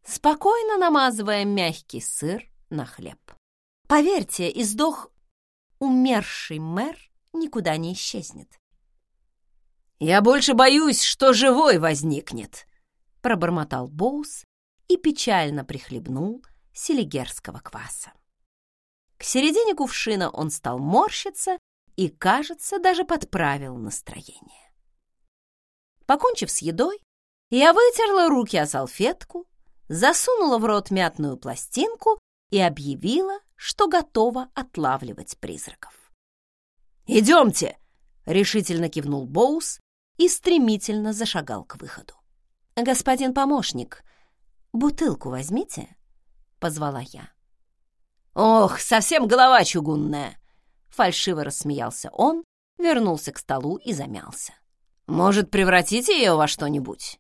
спокойно намазывая мягкий сыр на хлеб. «Поверьте, издох умерший мэр никуда не исчезнет. «Я больше боюсь, что живой возникнет», — пробормотал Боус и печально прихлебнул селигерского кваса. К середине кувшина он стал морщиться и, кажется, даже подправил настроение. Покончив с едой, я вытерла руки о салфетку, засунула в рот мятную пластинку и объявила, что готова отлавливать призраков. «Идемте!» — решительно кивнул Боус и стремительно зашагал к выходу. «Господин помощник, бутылку возьмите», — позвала я. «Ох, совсем голова чугунная!» Фальшиво рассмеялся он, вернулся к столу и замялся. «Может, превратите ее во что-нибудь?»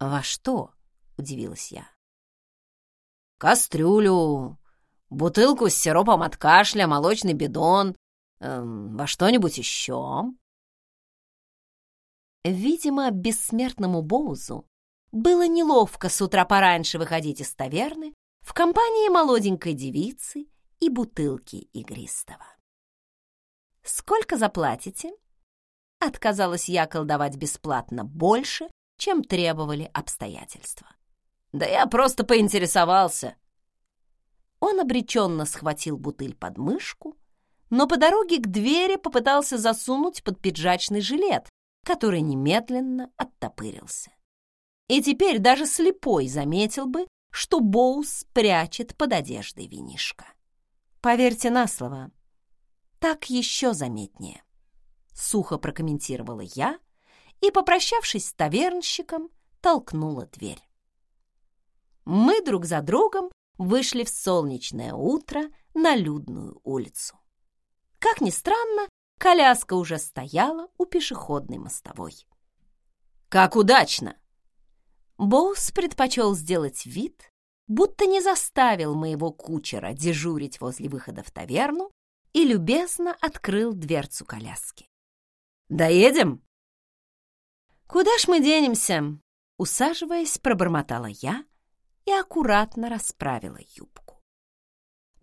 «Во что?» — удивилась я. «Кастрюлю, бутылку с сиропом от кашля, молочный бидон, эм, во что-нибудь еще?» Видимо, бессмертному Боузу было неловко с утра пораньше выходить из таверны в компании молоденькой девицы и бутылки игристого. «Сколько заплатите?» Отказалась я колдовать бесплатно больше, чем требовали обстоятельства. «Да я просто поинтересовался». Он обреченно схватил бутыль под мышку, но по дороге к двери попытался засунуть под пиджачный жилет, который немедленно оттопырился. И теперь даже слепой заметил бы, что Боус прячет под одеждой винишко. Поверьте на слово, так еще заметнее. Сухо прокомментировала я и, попрощавшись с тавернщиком, толкнула дверь. Мы друг за другом вышли в солнечное утро на людную улицу. Как ни странно, коляска уже стояла у пешеходной мостовой. «Как удачно!» Боус предпочел сделать вид, будто не заставил моего кучера дежурить возле выхода в таверну и любезно открыл дверцу коляски. «Доедем?» «Куда ж мы денемся?» Усаживаясь, пробормотала я и аккуратно расправила юбку.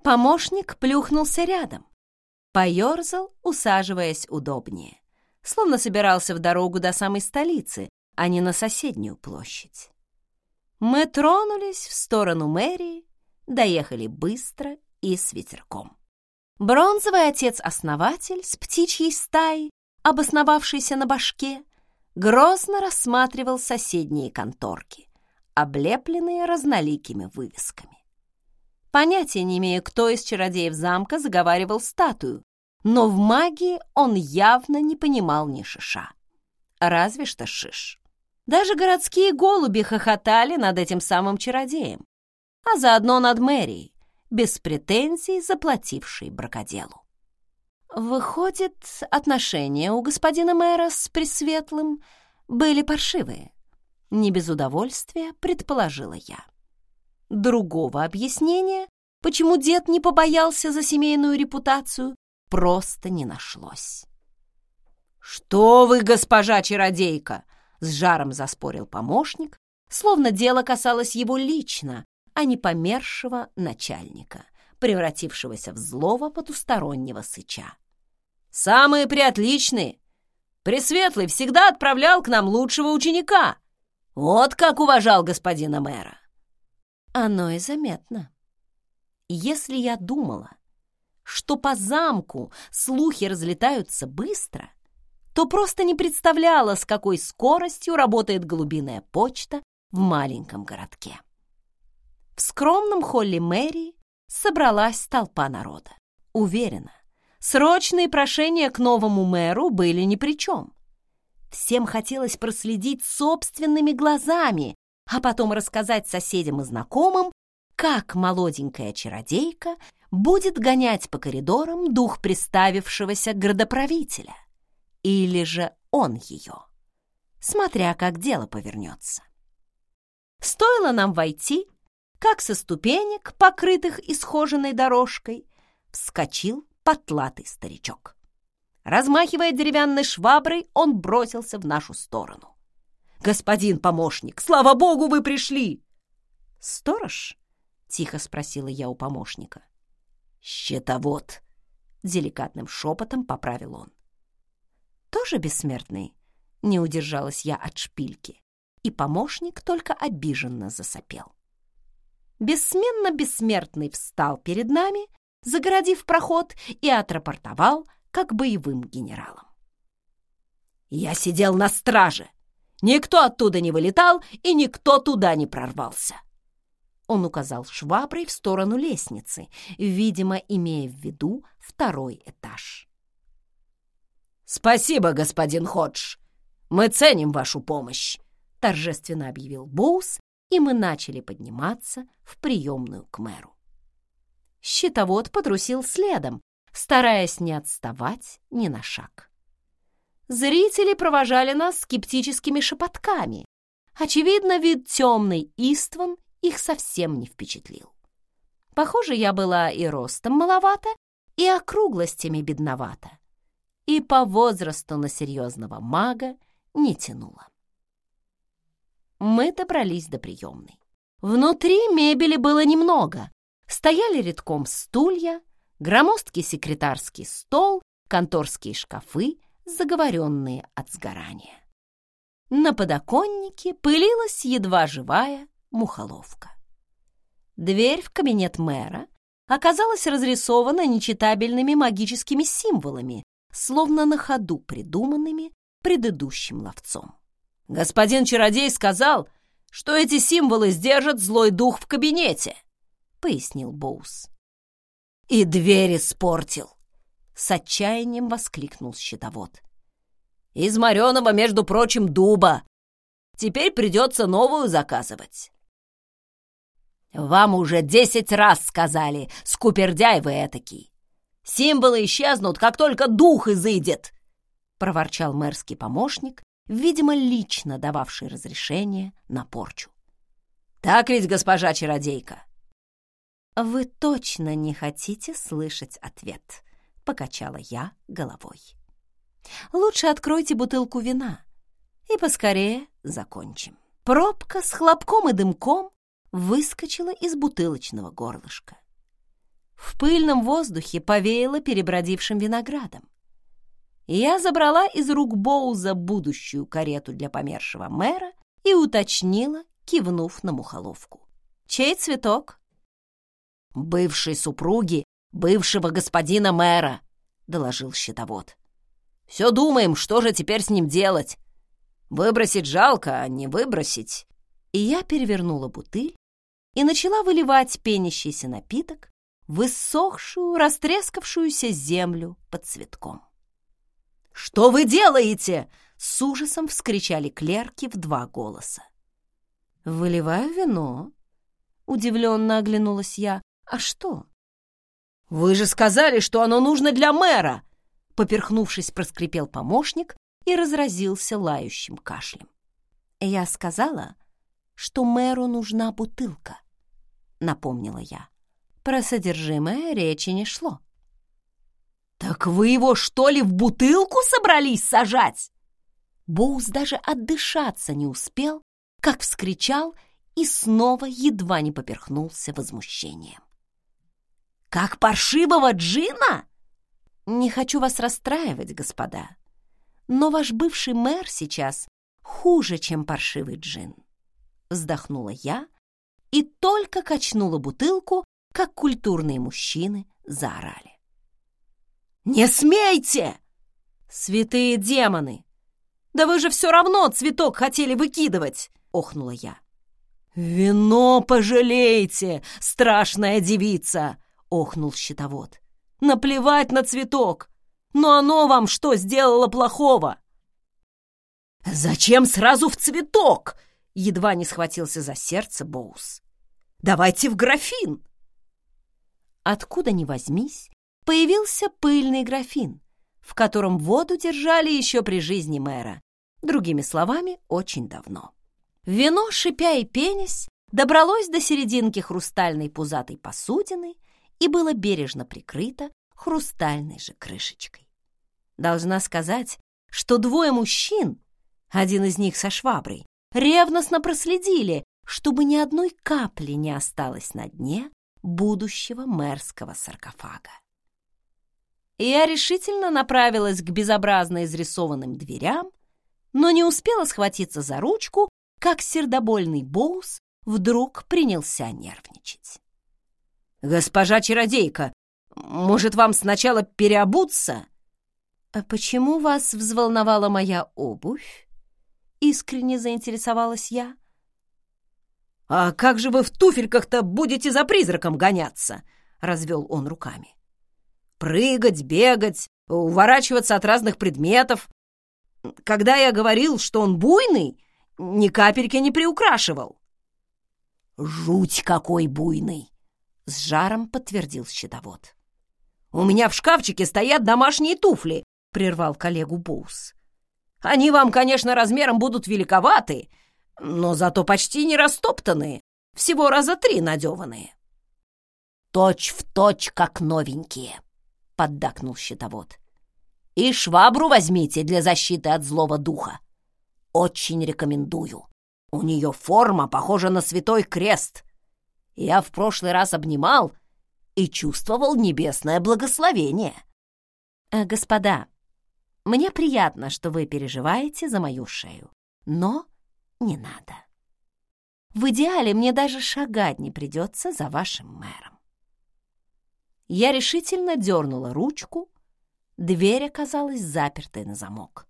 Помощник плюхнулся рядом, поерзал, усаживаясь удобнее, словно собирался в дорогу до самой столицы, а не на соседнюю площадь. Мы тронулись в сторону мэрии, доехали быстро и с ветерком. Бронзовый отец-основатель с птичьей стаей, обосновавшийся на башке, грозно рассматривал соседние конторки, облепленные разноликими вывесками. Понятия не имея, кто из чародеев замка заговаривал статую, но в магии он явно не понимал ни шиша. Разве что шиш. Даже городские голуби хохотали над этим самым чародеем, а заодно над мэрией, без претензий заплатившей бракоделу. Выходит, отношения у господина мэра с Пресветлым были паршивые. Не без удовольствия предположила я. Другого объяснения, почему дед не побоялся за семейную репутацию, просто не нашлось. «Что вы, госпожа чародейка!» С жаром заспорил помощник, словно дело касалось его лично, а не помершего начальника, превратившегося в злого потустороннего сыча. «Самые приотличные! Пресветлый всегда отправлял к нам лучшего ученика! Вот как уважал господина мэра!» Оно и заметно. Если я думала, что по замку слухи разлетаются быстро, то просто не представляла, с какой скоростью работает голубиная почта в маленьком городке. В скромном холле мэрии собралась толпа народа. Уверена, срочные прошения к новому мэру были ни при чем. Всем хотелось проследить собственными глазами, а потом рассказать соседям и знакомым, как молоденькая чародейка будет гонять по коридорам дух приставившегося градоправителя или же он ее, смотря как дело повернется. Стоило нам войти, как со ступенек, покрытых исхоженной дорожкой, вскочил потлатый старичок. Размахивая деревянной шваброй, он бросился в нашу сторону. «Господин помощник, слава богу, вы пришли!» «Сторож?» — тихо спросила я у помощника. «Щитовод!» — деликатным шепотом поправил он тоже бессмертный?» Не удержалась я от шпильки, и помощник только обиженно засопел. Бессменно бессмертный встал перед нами, загородив проход, и отрапортовал, как боевым генералом. «Я сидел на страже! Никто оттуда не вылетал, и никто туда не прорвался!» Он указал шваброй в сторону лестницы, видимо, имея в виду второй этаж. «Спасибо, господин Ходж. Мы ценим вашу помощь», — торжественно объявил Боус, и мы начали подниматься в приемную к мэру. Щитовод потрусил следом, стараясь не отставать ни на шаг. Зрители провожали нас скептическими шепотками. Очевидно, вид темный Истван их совсем не впечатлил. Похоже, я была и ростом маловато, и округлостями бедновата и по возрасту на серьезного мага не тянуло. Мы добрались до приемной. Внутри мебели было немного. Стояли редком стулья, громоздкий секретарский стол, конторские шкафы, заговоренные от сгорания. На подоконнике пылилась едва живая мухоловка. Дверь в кабинет мэра оказалась разрисована нечитабельными магическими символами, словно на ходу придуманными предыдущим ловцом. «Господин чародей сказал, что эти символы сдержат злой дух в кабинете», — пояснил Боус. «И дверь испортил!» — с отчаянием воскликнул щитовод. «Из мореного, между прочим, дуба! Теперь придется новую заказывать. Вам уже десять раз сказали, скупердяй вы этакий. Символы исчезнут, как только дух изыдет, — проворчал мэрский помощник, видимо, лично дававший разрешение на порчу. Так ведь, госпожа чародейка? Вы точно не хотите слышать ответ, — покачала я головой. Лучше откройте бутылку вина и поскорее закончим. Пробка с хлопком и дымком выскочила из бутылочного горлышка. В пыльном воздухе повеяло перебродившим виноградом. Я забрала из рук Боуза будущую карету для помершего мэра и уточнила, кивнув на мухоловку. «Чей цветок?» «Бывшей супруги бывшего господина мэра», — доложил щитовод. «Все думаем, что же теперь с ним делать. Выбросить жалко, а не выбросить». И я перевернула бутыль и начала выливать пенящийся напиток в иссохшую, растрескавшуюся землю под цветком. «Что вы делаете?» — с ужасом вскричали клерки в два голоса. «Выливаю вино», — удивленно оглянулась я. «А что?» «Вы же сказали, что оно нужно для мэра!» Поперхнувшись, проскрипел помощник и разразился лающим кашлем. «Я сказала, что мэру нужна бутылка», — напомнила я. Про содержимое речи не шло. «Так вы его, что ли, в бутылку собрались сажать?» Боус даже отдышаться не успел, как вскричал и снова едва не поперхнулся возмущением. «Как паршивого джина?» «Не хочу вас расстраивать, господа, но ваш бывший мэр сейчас хуже, чем паршивый джин», вздохнула я и только качнула бутылку, как культурные мужчины заорали. «Не смейте!» «Святые демоны! Да вы же все равно цветок хотели выкидывать!» — охнула я. «Вино пожалейте, страшная девица!» — охнул щитовод. «Наплевать на цветок! Но оно вам что сделало плохого?» «Зачем сразу в цветок?» — едва не схватился за сердце Боус. «Давайте в графин!» Откуда ни возьмись, появился пыльный графин, в котором воду держали еще при жизни мэра, другими словами, очень давно. Вино, шипя и пенясь, добралось до серединки хрустальной пузатой посудины и было бережно прикрыто хрустальной же крышечкой. Должна сказать, что двое мужчин, один из них со шваброй, ревностно проследили, чтобы ни одной капли не осталось на дне будущего мэрского саркофага. Я решительно направилась к безобразно изрисованным дверям, но не успела схватиться за ручку, как сердобольный Боус вдруг принялся нервничать. «Госпожа чародейка, может, вам сначала переобуться?» «А почему вас взволновала моя обувь?» Искренне заинтересовалась я. «А как же вы в туфельках-то будете за призраком гоняться?» — развел он руками. «Прыгать, бегать, уворачиваться от разных предметов. Когда я говорил, что он буйный, ни капельки не приукрашивал». «Жуть какой буйный!» — с жаром подтвердил щитовод. «У меня в шкафчике стоят домашние туфли», — прервал коллегу Боус. «Они вам, конечно, размером будут великоваты, — но зато почти не растоптанные, всего раза три надеванные. «Точь в точь, как новенькие», — поддакнул щитовод. «И швабру возьмите для защиты от злого духа. Очень рекомендую. У нее форма похожа на святой крест. Я в прошлый раз обнимал и чувствовал небесное благословение». «Э, «Господа, мне приятно, что вы переживаете за мою шею, но не надо. В идеале мне даже шагать не придется за вашим мэром. Я решительно дернула ручку, дверь оказалась запертой на замок.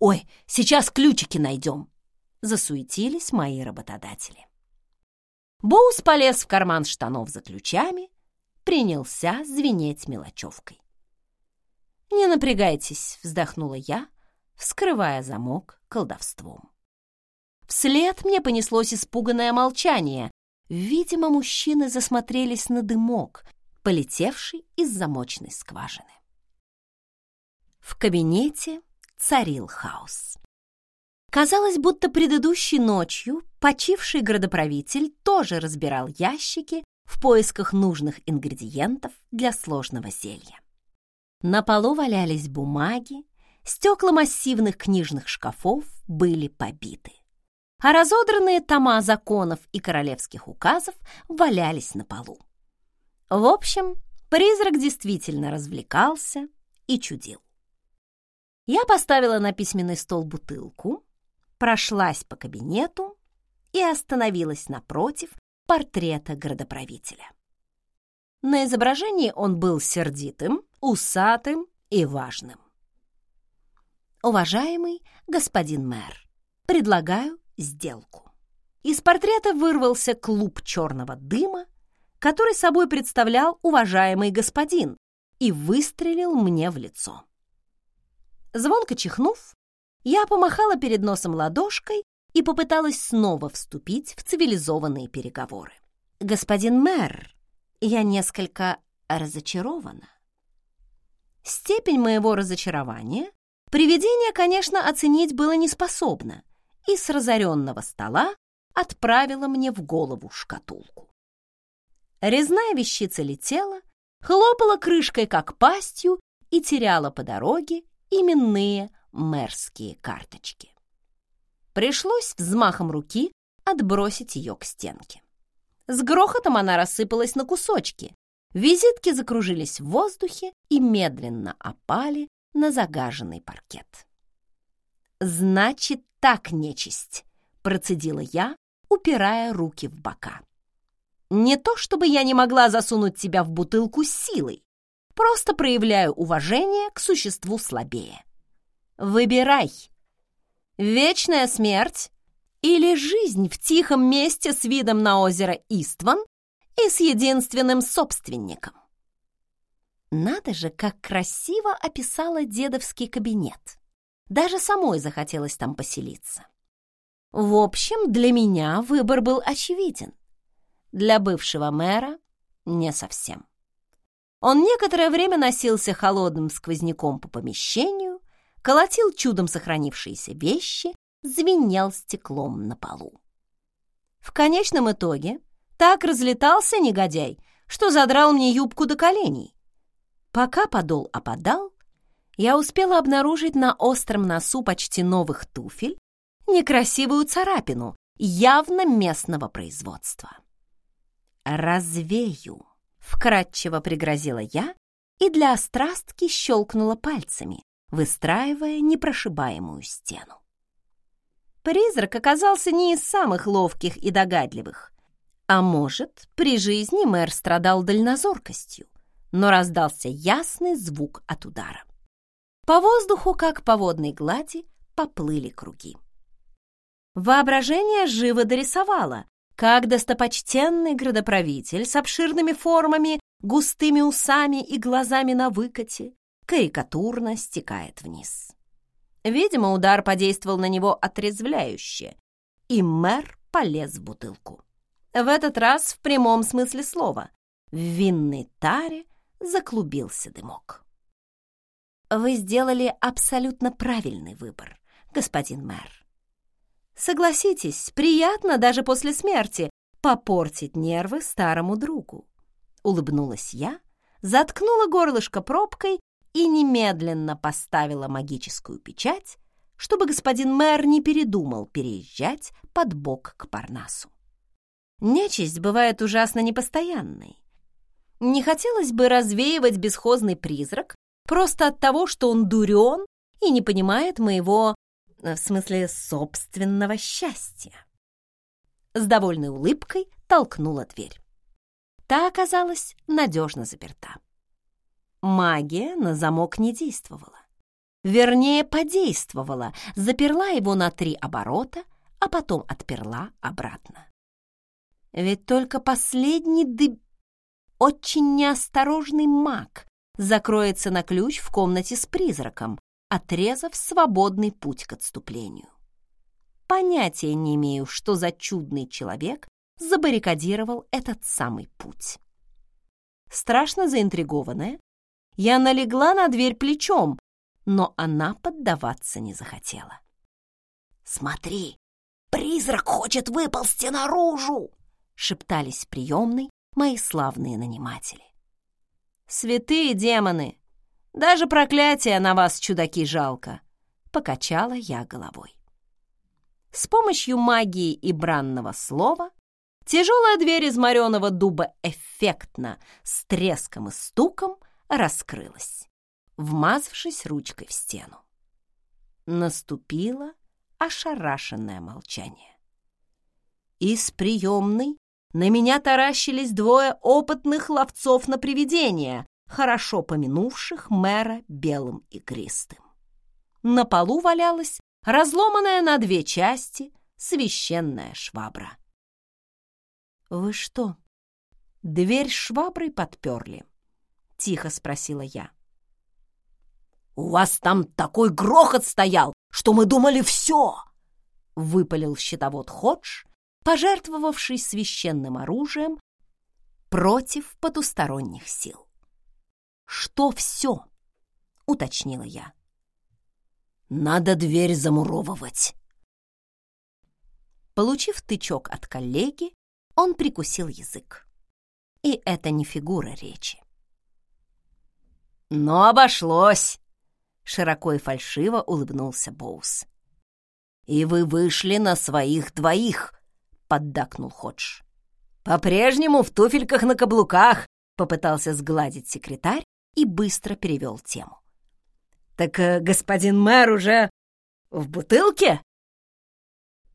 «Ой, сейчас ключики найдем!» — засуетились мои работодатели. Боус полез в карман штанов за ключами, принялся звенеть мелочевкой. «Не напрягайтесь», — вздохнула я, вскрывая замок колдовством. Вслед мне понеслось испуганное молчание. Видимо, мужчины засмотрелись на дымок, полетевший из замочной скважины. В кабинете царил хаос. Казалось, будто предыдущей ночью почивший градоправитель тоже разбирал ящики в поисках нужных ингредиентов для сложного зелья. На полу валялись бумаги, стекла массивных книжных шкафов были побиты, а разодранные тома законов и королевских указов валялись на полу. В общем, призрак действительно развлекался и чудил. Я поставила на письменный стол бутылку, прошлась по кабинету и остановилась напротив портрета градоправителя. На изображении он был сердитым, усатым и важным. «Уважаемый господин мэр, предлагаю сделку». Из портрета вырвался клуб черного дыма, который собой представлял уважаемый господин, и выстрелил мне в лицо. Звонко чихнув, я помахала перед носом ладошкой и попыталась снова вступить в цивилизованные переговоры. «Господин мэр, я несколько разочарована». Степень моего разочарования привидение, конечно, оценить было не способно, и с разоренного стола отправила мне в голову шкатулку. Резная вещица летела, хлопала крышкой, как пастью, и теряла по дороге именные мэрские карточки. Пришлось взмахом руки отбросить ее к стенке. С грохотом она рассыпалась на кусочки. Визитки закружились в воздухе и медленно опали на загаженный паркет. «Значит, так нечисть!» — процедила я, упирая руки в бока. «Не то чтобы я не могла засунуть тебя в бутылку силой, Просто проявляю уважение к существу слабее. Выбирай. Вечная смерть или жизнь в тихом месте с видом на озеро Истван и с единственным собственником. Надо же, как красиво описала дедовский кабинет. Даже самой захотелось там поселиться. В общем, для меня выбор был очевиден. Для бывшего мэра не совсем. Он некоторое время носился холодным сквозняком по помещению, колотил чудом сохранившиеся вещи, звенел стеклом на полу. В конечном итоге так разлетался негодяй, что задрал мне юбку до коленей. Пока подол опадал, я успела обнаружить на остром носу почти новых туфель некрасивую царапину, явно местного производства. «Развею», Вкратчиво пригрозила я и для острастки щелкнула пальцами, выстраивая непрошибаемую стену. Призрак оказался не из самых ловких и догадливых. А может, при жизни мэр страдал дальнозоркостью, но раздался ясный звук от удара. По воздуху, как по водной глади, поплыли круги. Воображение живо дорисовало, как достопочтенный градоправитель с обширными формами, густыми усами и глазами на выкате карикатурно стекает вниз. Видимо, удар подействовал на него отрезвляюще, и мэр полез в бутылку. В этот раз в прямом смысле слова. В винной таре заклубился дымок. Вы сделали абсолютно правильный выбор, господин мэр. Согласитесь, приятно даже после смерти попортить нервы старому другу. Улыбнулась я, заткнула горлышко пробкой и немедленно поставила магическую печать, чтобы господин мэр не передумал переезжать под бок к Парнасу. Нечисть бывает ужасно непостоянной. Не хотелось бы развеивать бесхозный призрак просто от того, что он дурен и не понимает моего в смысле собственного счастья. С довольной улыбкой толкнула дверь. Та оказалась надежно заперта. Магия на замок не действовала. Вернее, подействовала, заперла его на три оборота, а потом отперла обратно. Ведь только последний дыб... очень неосторожный маг закроется на ключ в комнате с призраком, отрезав свободный путь к отступлению. понятия не имею, что за чудный человек забаррикадировал этот самый путь. Страшно заинтригованная, я налегла на дверь плечом, но она поддаваться не захотела. «Смотри, призрак хочет выползти наружу!» — шептались в приемной мои славные наниматели. «Святые демоны! Даже проклятие на вас, чудаки, жалко!» — покачала я головой. С помощью магии и бранного слова тяжелая дверь из мореного дуба эффектно, с треском и стуком раскрылась, вмазавшись ручкой в стену. Наступило ошарашенное молчание. Из приемной на меня таращились двое опытных ловцов на привидения, хорошо помянувших мэра белым и гристым. На полу валялась разломанная на две части священная швабра. «Вы что, дверь шваброй подперли?» — тихо спросила я. «У вас там такой грохот стоял, что мы думали все!» — выпалил щитовод Ходж, пожертвовавший священным оружием против потусторонних сил. «Что все?» — уточнила я. «Надо дверь замуровывать». Получив тычок от коллеги, он прикусил язык. И это не фигура речи. «Но обошлось!» — широко и фальшиво улыбнулся Боус. «И вы вышли на своих двоих!» поддакнул Ходж. «По-прежнему в туфельках на каблуках», — попытался сгладить секретарь и быстро перевел тему. «Так э, господин мэр уже в бутылке?»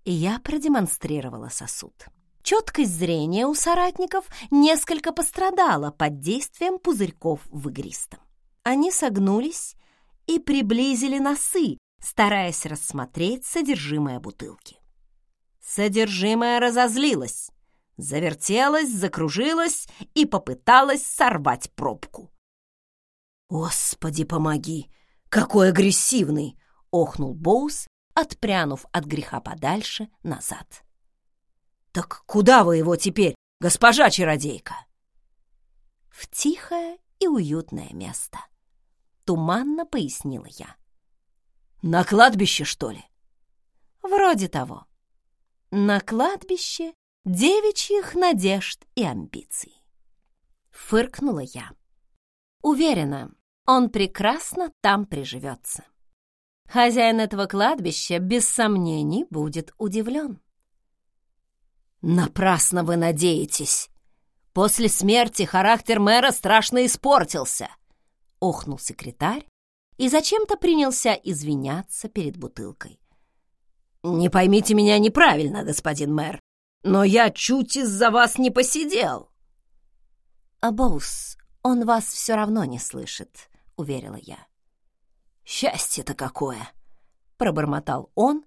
И я продемонстрировала сосуд. Четкость зрения у соратников несколько пострадала под действием пузырьков в игристом. Они согнулись и приблизили носы, стараясь рассмотреть содержимое бутылки. Содержимое разозлилось, завертелось, закружилось и попыталось сорвать пробку. «Господи, помоги! Какой агрессивный!» — охнул Боус, отпрянув от греха подальше назад. «Так куда вы его теперь, госпожа чародейка?» «В тихое и уютное место», — туманно пояснила я. «На кладбище, что ли?» «Вроде того» на кладбище девичьих надежд и амбиций. Фыркнула я. Уверена, он прекрасно там приживется. Хозяин этого кладбища без сомнений будет удивлен. «Напрасно вы надеетесь! После смерти характер мэра страшно испортился!» — охнул секретарь и зачем-то принялся извиняться перед бутылкой. «Не поймите меня неправильно, господин мэр, но я чуть из-за вас не посидел». «А Боус, он вас все равно не слышит», — уверила я. «Счастье-то какое!» — пробормотал он,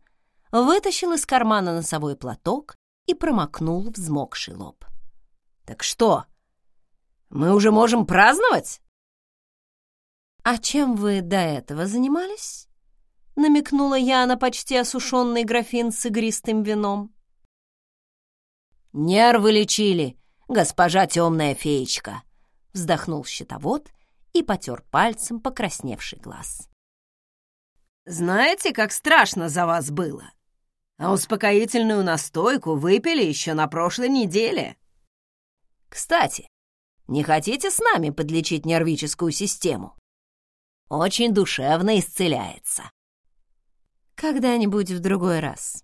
вытащил из кармана носовой платок и промокнул взмокший лоб. «Так что, мы уже можем праздновать?» «А чем вы до этого занимались?» намекнула я на почти осушенный графин с игристым вином. «Нервы лечили, госпожа темная феечка!» вздохнул щитовод и потер пальцем покрасневший глаз. «Знаете, как страшно за вас было? А успокоительную настойку выпили еще на прошлой неделе. Кстати, не хотите с нами подлечить нервическую систему? Очень душевно исцеляется». Когда-нибудь в другой раз.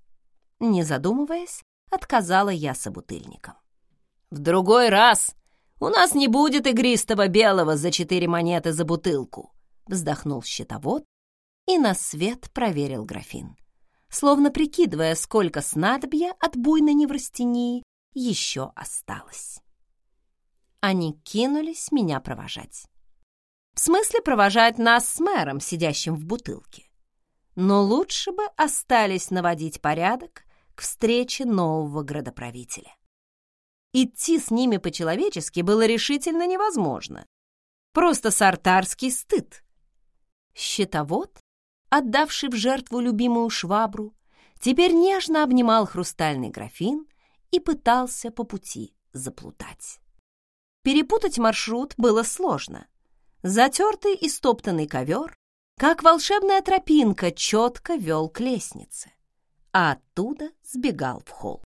Не задумываясь, отказала я собутыльникам. В другой раз у нас не будет игристого белого за четыре монеты за бутылку, вздохнул счетовод и на свет проверил графин, словно прикидывая, сколько снадобья от буйной неврастении еще осталось. Они кинулись меня провожать. В смысле провожать нас с мэром, сидящим в бутылке но лучше бы остались наводить порядок к встрече нового градоправителя. Идти с ними по-человечески было решительно невозможно. Просто сартарский стыд. Щитовод, отдавший в жертву любимую швабру, теперь нежно обнимал хрустальный графин и пытался по пути заплутать. Перепутать маршрут было сложно. Затертый и стоптанный ковер, как волшебная тропинка, четко вел к лестнице, а оттуда сбегал в холл.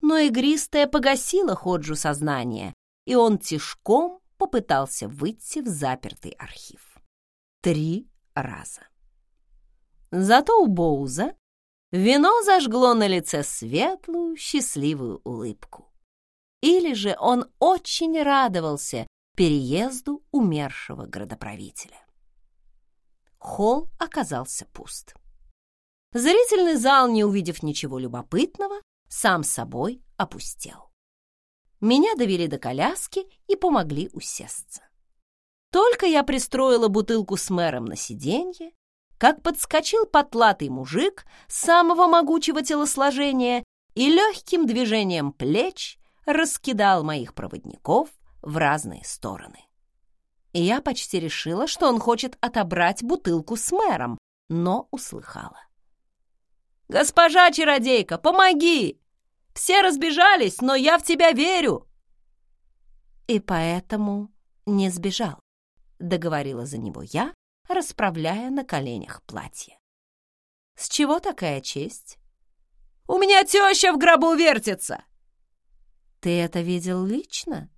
Но игристая погасила Ходжу сознание, и он тишком попытался выйти в запертый архив. Три раза. Зато у Боуза вино зажгло на лице светлую, счастливую улыбку. Или же он очень радовался переезду умершего градоправителя. Холл оказался пуст. Зрительный зал, не увидев ничего любопытного, сам собой опустел. Меня довели до коляски и помогли усесться. Только я пристроила бутылку с мэром на сиденье, как подскочил потлатый мужик самого могучего телосложения и легким движением плеч раскидал моих проводников в разные стороны. И я почти решила, что он хочет отобрать бутылку с мэром, но услыхала. «Госпожа чародейка, помоги! Все разбежались, но я в тебя верю!» И поэтому не сбежал, договорила за него я, расправляя на коленях платье. «С чего такая честь?» «У меня теща в гробу вертится!» «Ты это видел лично?»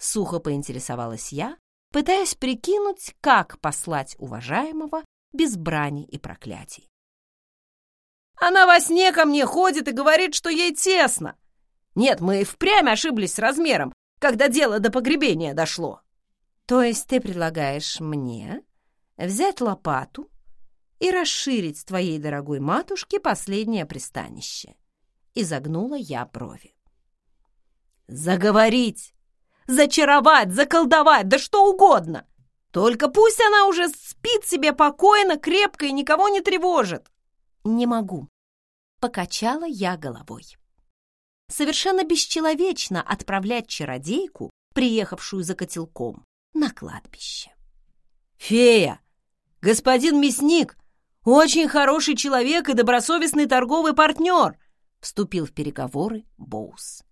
Сухо поинтересовалась я, пытаясь прикинуть, как послать уважаемого без брани и проклятий. «Она во сне ко мне ходит и говорит, что ей тесно. Нет, мы и впрямь ошиблись с размером, когда дело до погребения дошло». «То есть ты предлагаешь мне взять лопату и расширить твоей дорогой матушке последнее пристанище?» Изогнула я брови. «Заговорить! Зачаровать, заколдовать, да что угодно! Только пусть она уже спит себе покойно, крепко и никого не тревожит!» «Не могу», — покачала я головой. Совершенно бесчеловечно отправлять чародейку, приехавшую за котелком, на кладбище. «Фея, господин мясник, очень хороший человек и добросовестный торговый партнер», вступил в переговоры Боус.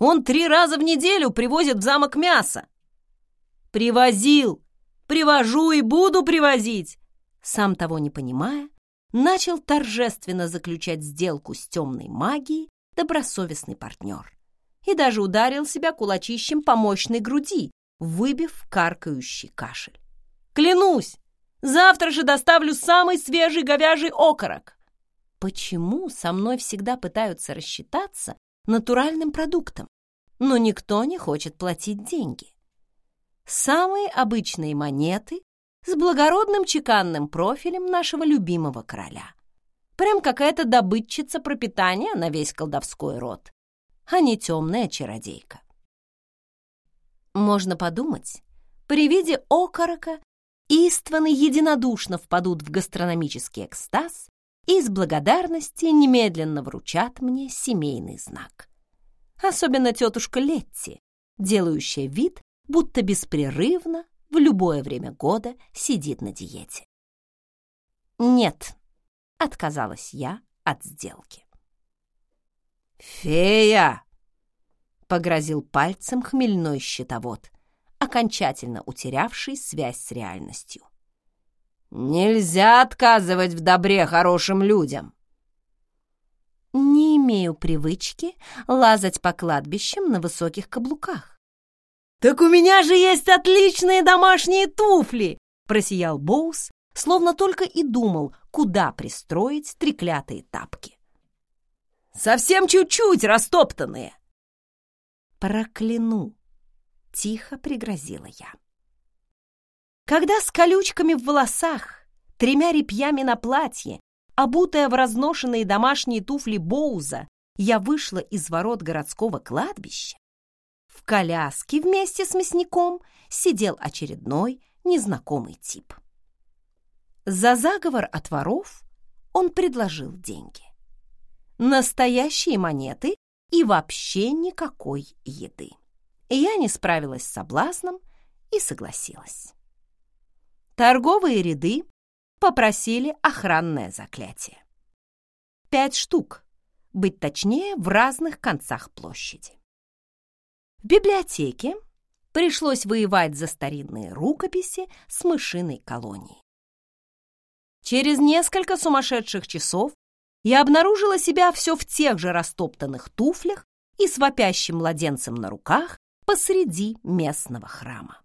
Он три раза в неделю привозит в замок мясо. Привозил, привожу и буду привозить. Сам того не понимая, начал торжественно заключать сделку с темной магией добросовестный партнер. И даже ударил себя кулачищем по мощной груди, выбив каркающий кашель. Клянусь, завтра же доставлю самый свежий говяжий окорок. Почему со мной всегда пытаются рассчитаться натуральным продуктом, но никто не хочет платить деньги. Самые обычные монеты с благородным чеканным профилем нашего любимого короля. Прям какая-то добытчица пропитания на весь колдовской род, а не темная чародейка. Можно подумать, при виде окорока Истваны единодушно впадут в гастрономический экстаз и с благодарности немедленно вручат мне семейный знак. Особенно тетушка Летти, делающая вид, будто беспрерывно в любое время года сидит на диете. «Нет», — отказалась я от сделки. «Фея!» — погрозил пальцем хмельной щитовод, окончательно утерявший связь с реальностью. Нельзя отказывать в добре хорошим людям. Не имею привычки лазать по кладбищам на высоких каблуках. «Так у меня же есть отличные домашние туфли!» — просиял Боус, словно только и думал, куда пристроить треклятые тапки. «Совсем чуть-чуть растоптанные!» «Прокляну!» — тихо пригрозила я. Когда с колючками в волосах, тремя репьями на платье, обутая в разношенные домашние туфли Боуза, я вышла из ворот городского кладбища, в коляске вместе с мясником сидел очередной незнакомый тип. За заговор от воров он предложил деньги. Настоящие монеты и вообще никакой еды. Я не справилась с соблазном и согласилась торговые ряды попросили охранное заклятие. пять штук, быть точнее, в разных концах площади. В библиотеке пришлось воевать за старинные рукописи с мышиной колонией. Через несколько сумасшедших часов я обнаружила себя все в тех же растоптанных туфлях и с вопящим младенцем на руках посреди местного храма.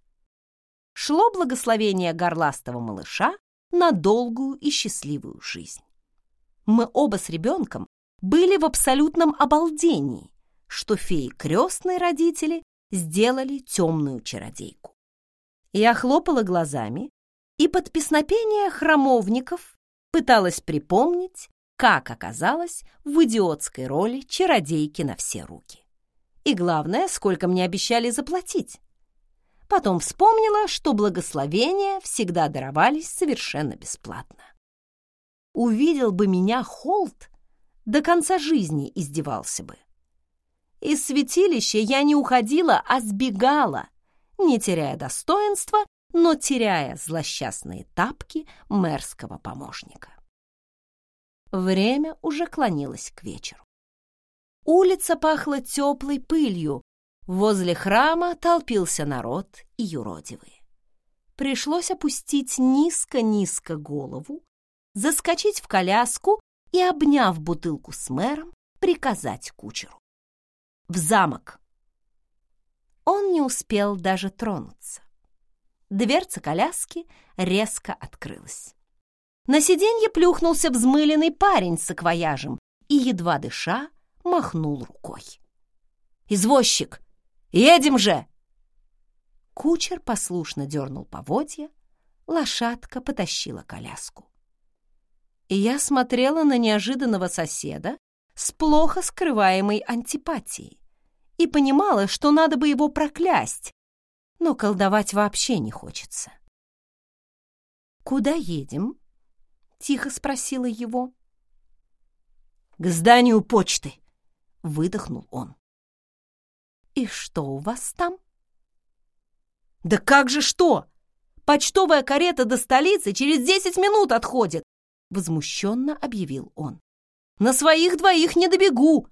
Шло благословение горластого малыша на долгую и счастливую жизнь. Мы оба с ребенком были в абсолютном обалдении, что феи крестные родители сделали темную чародейку. Я хлопала глазами и под песнопение храмовников пыталась припомнить, как оказалась в идиотской роли чародейки на все руки. И главное, сколько мне обещали заплатить. Потом вспомнила, что благословения всегда даровались совершенно бесплатно. Увидел бы меня Холт, до конца жизни издевался бы. Из святилища я не уходила, а сбегала, не теряя достоинства, но теряя злосчастные тапки мэрского помощника. Время уже клонилось к вечеру. Улица пахла теплой пылью, возле храма толпился народ и юродивые. Пришлось опустить низко-низко голову, заскочить в коляску и, обняв бутылку с мэром, приказать кучеру. «В замок!» Он не успел даже тронуться. Дверца коляски резко открылась. На сиденье плюхнулся взмыленный парень с саквояжем и, едва дыша, махнул рукой. «Извозчик! Едем же!» Кучер послушно дернул поводья, лошадка потащила коляску. И я смотрела на неожиданного соседа с плохо скрываемой антипатией и понимала, что надо бы его проклясть, но колдовать вообще не хочется. «Куда едем?» — тихо спросила его. «К зданию почты», — выдохнул он. «И что у вас там?» «Да как же что? Почтовая карета до столицы через десять минут отходит!» Возмущенно объявил он. «На своих двоих не добегу!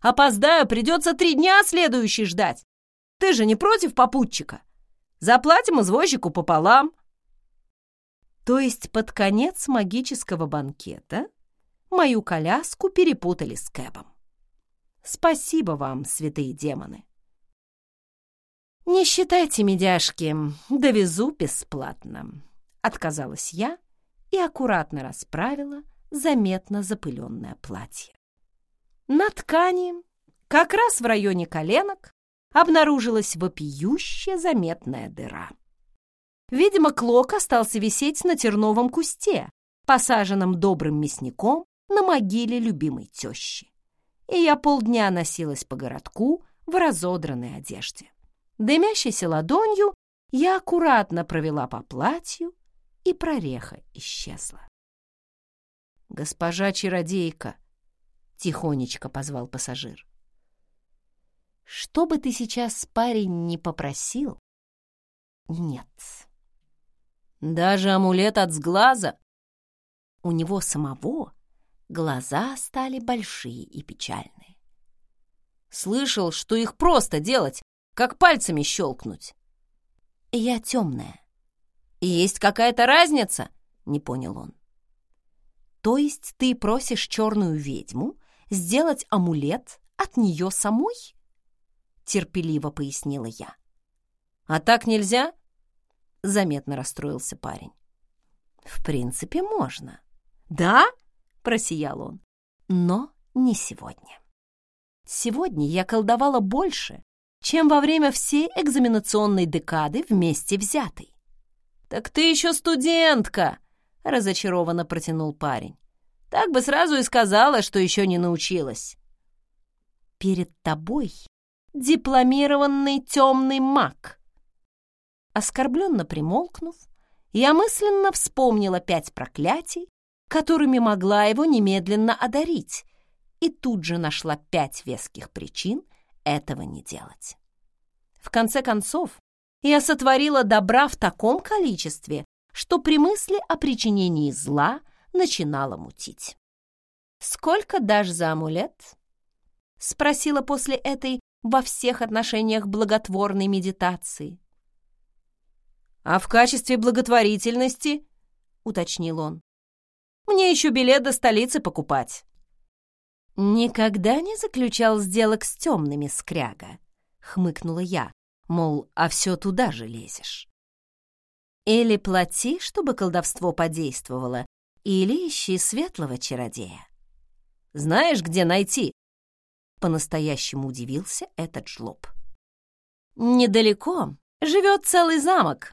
Опоздаю, придется три дня следующий ждать! Ты же не против попутчика? Заплатим извозчику пополам!» То есть под конец магического банкета мою коляску перепутали с Кэбом. Спасибо вам, святые демоны. Не считайте, медяшки, довезу бесплатно. Отказалась я и аккуратно расправила заметно запыленное платье. На ткани, как раз в районе коленок, обнаружилась вопиющая заметная дыра. Видимо, клок остался висеть на терновом кусте, посаженном добрым мясником на могиле любимой тещи. И я полдня носилась по городку в разодранной одежде. Дымящейся ладонью я аккуратно провела по платью, и прореха исчезла. «Госпожа чародейка!» — тихонечко позвал пассажир. «Что бы ты сейчас, парень, не попросил?» «Нет, даже амулет от сглаза? У него самого глаза стали большие и печальные. Слышал, что их просто делать, как пальцами щелкнуть. Я темная. есть какая-то разница? Не понял он. То есть ты просишь черную ведьму сделать амулет от нее самой? Терпеливо пояснила я. А так нельзя? заметно расстроился парень. В принципе, можно. Да? просиял он. Но не сегодня. Сегодня я колдовала больше, чем во время всей экзаменационной декады вместе взятой. Так ты еще студентка, разочарованно протянул парень. Так бы сразу и сказала, что еще не научилась. Перед тобой дипломированный темный маг, Оскорбленно примолкнув, я мысленно вспомнила пять проклятий, которыми могла его немедленно одарить, и тут же нашла пять веских причин этого не делать. В конце концов, я сотворила добра в таком количестве, что при мысли о причинении зла начинала мутить. сколько дашь за амулет?» — спросила после этой во всех отношениях благотворной медитации. «А в качестве благотворительности?» — уточнил он. «Мне еще билет до столицы покупать». «Никогда не заключал сделок с темными, скряга», — хмыкнула я, мол, а все туда же лезешь. Или плати, чтобы колдовство подействовало, или ищи светлого чародея. Знаешь, где найти? По-настоящему удивился этот жлоб. Недалеко живет целый замок,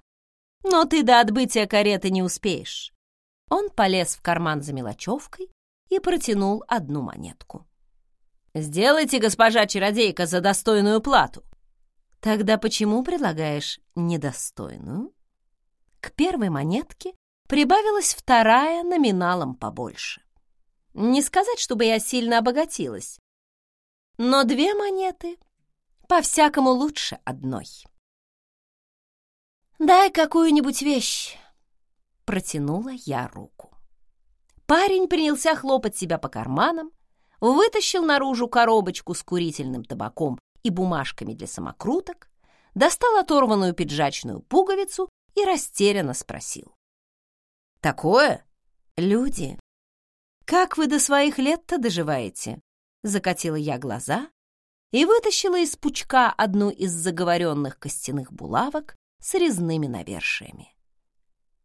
но ты до отбытия кареты не успеешь. Он полез в карман за мелочевкой и протянул одну монетку. «Сделайте, госпожа чародейка, за достойную плату!» «Тогда почему предлагаешь недостойную?» К первой монетке прибавилась вторая номиналом побольше. Не сказать, чтобы я сильно обогатилась, но две монеты по-всякому лучше одной. «Дай какую-нибудь вещь!» — протянула я руку. Парень принялся хлопать себя по карманам, вытащил наружу коробочку с курительным табаком и бумажками для самокруток, достал оторванную пиджачную пуговицу и растерянно спросил. «Такое?» «Люди, как вы до своих лет-то доживаете?» Закатила я глаза и вытащила из пучка одну из заговоренных костяных булавок с резными навершиями.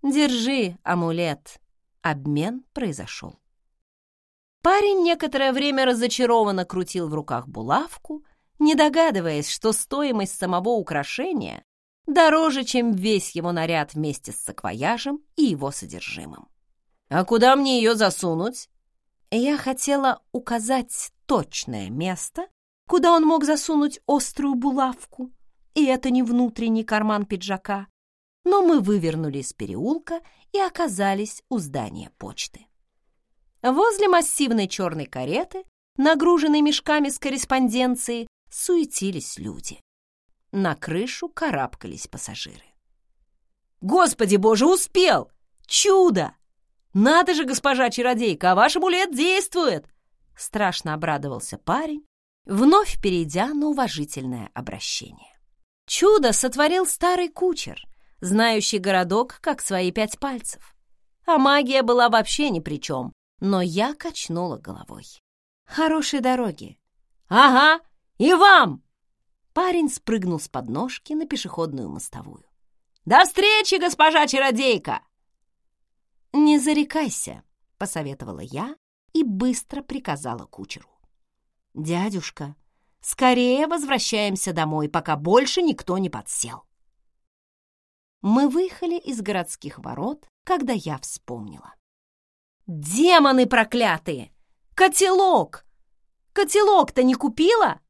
«Держи, амулет!» Обмен произошел. Парень некоторое время разочарованно крутил в руках булавку, не догадываясь, что стоимость самого украшения дороже, чем весь его наряд вместе с саквояжем и его содержимым. «А куда мне ее засунуть?» Я хотела указать точное место, куда он мог засунуть острую булавку, и это не внутренний карман пиджака, но мы вывернули из переулка и оказались у здания почты. Возле массивной черной кареты, нагруженной мешками с корреспонденцией, суетились люди. На крышу карабкались пассажиры. «Господи боже, успел! Чудо! Надо же, госпожа чародейка, а ваш амулет действует!» Страшно обрадовался парень, вновь перейдя на уважительное обращение. Чудо сотворил старый кучер, знающий городок как свои пять пальцев. А магия была вообще ни при чем, но я качнула головой. «Хорошей дороги!» «Ага, и вам!» Парень спрыгнул с подножки на пешеходную мостовую. «До встречи, госпожа чародейка!» «Не зарекайся», — посоветовала я и быстро приказала кучеру. «Дядюшка, скорее возвращаемся домой, пока больше никто не подсел». Мы выехали из городских ворот, когда я вспомнила. «Демоны проклятые! Котелок! Котелок-то не купила?»